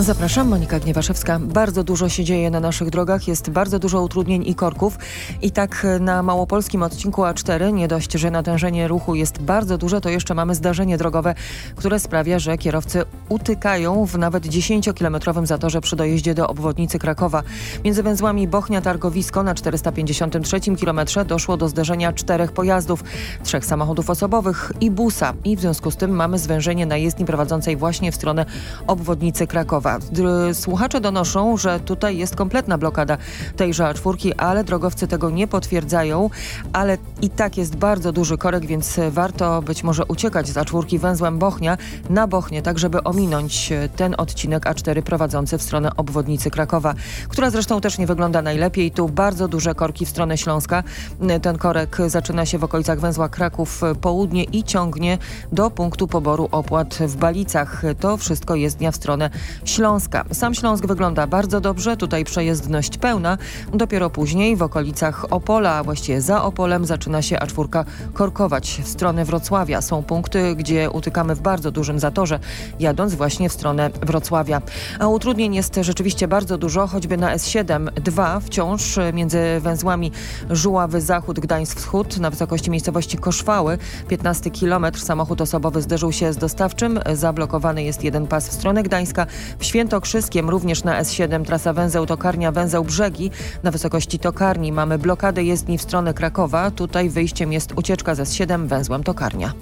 S32: Zapraszam, Monika Gniewaszewska. Bardzo dużo się dzieje na naszych drogach, jest bardzo dużo utrudnień i korków. I tak na małopolskim odcinku A4 nie dość, że natężenie ruchu jest bardzo duże, to jeszcze mamy zdarzenie drogowe, które sprawia, że kierowcy utykają w nawet 10-kilometrowym zatorze przy dojeździe do obwodnicy Krakowa. Między węzłami Bochnia-Targowisko na 453 kilometrze doszło do zderzenia czterech pojazdów, trzech samochodów osobowych i busa. I w związku z tym mamy zwężenie na jezdni prowadzącej właśnie w stronę obwodnicy Krakowa. Słuchacze donoszą, że tutaj jest kompletna blokada tejże A4, ale drogowcy tego nie potwierdzają, ale i tak jest bardzo duży korek, więc warto być może uciekać z A4 węzłem Bochnia na Bochnię, tak żeby ominąć ten odcinek A4 prowadzący w stronę obwodnicy Krakowa, która zresztą też nie wygląda najlepiej. Tu bardzo duże korki w stronę Śląska. Ten korek zaczyna się w okolicach węzła Kraków Południe i ciągnie do punktu poboru opłat w Balicach. To wszystko jest dnia w stronę Śląska. Sam Śląsk wygląda bardzo dobrze, tutaj przejezdność pełna. Dopiero później w okolicach Opola, a właściwie za Opolem zaczyna się A4 korkować w stronę Wrocławia. Są punkty, gdzie utykamy w bardzo dużym zatorze, jadąc właśnie w stronę Wrocławia. A utrudnień jest rzeczywiście bardzo dużo, choćby na S7 2 wciąż między węzłami Żuławy Zachód, Gdańsk Wschód na wysokości miejscowości Koszwały. 15 km samochód osobowy zderzył się z dostawczym. Zablokowany jest jeden pas w stronę Gdańska. W Świętokrzyskiem również na S7 trasa węzeł Tokarnia, węzeł Brzegi. Na wysokości Tokarni mamy blokadę jezdni w stronę Krakowa. Tutaj wyjściem jest ucieczka z S7 węzłem Tokarnia.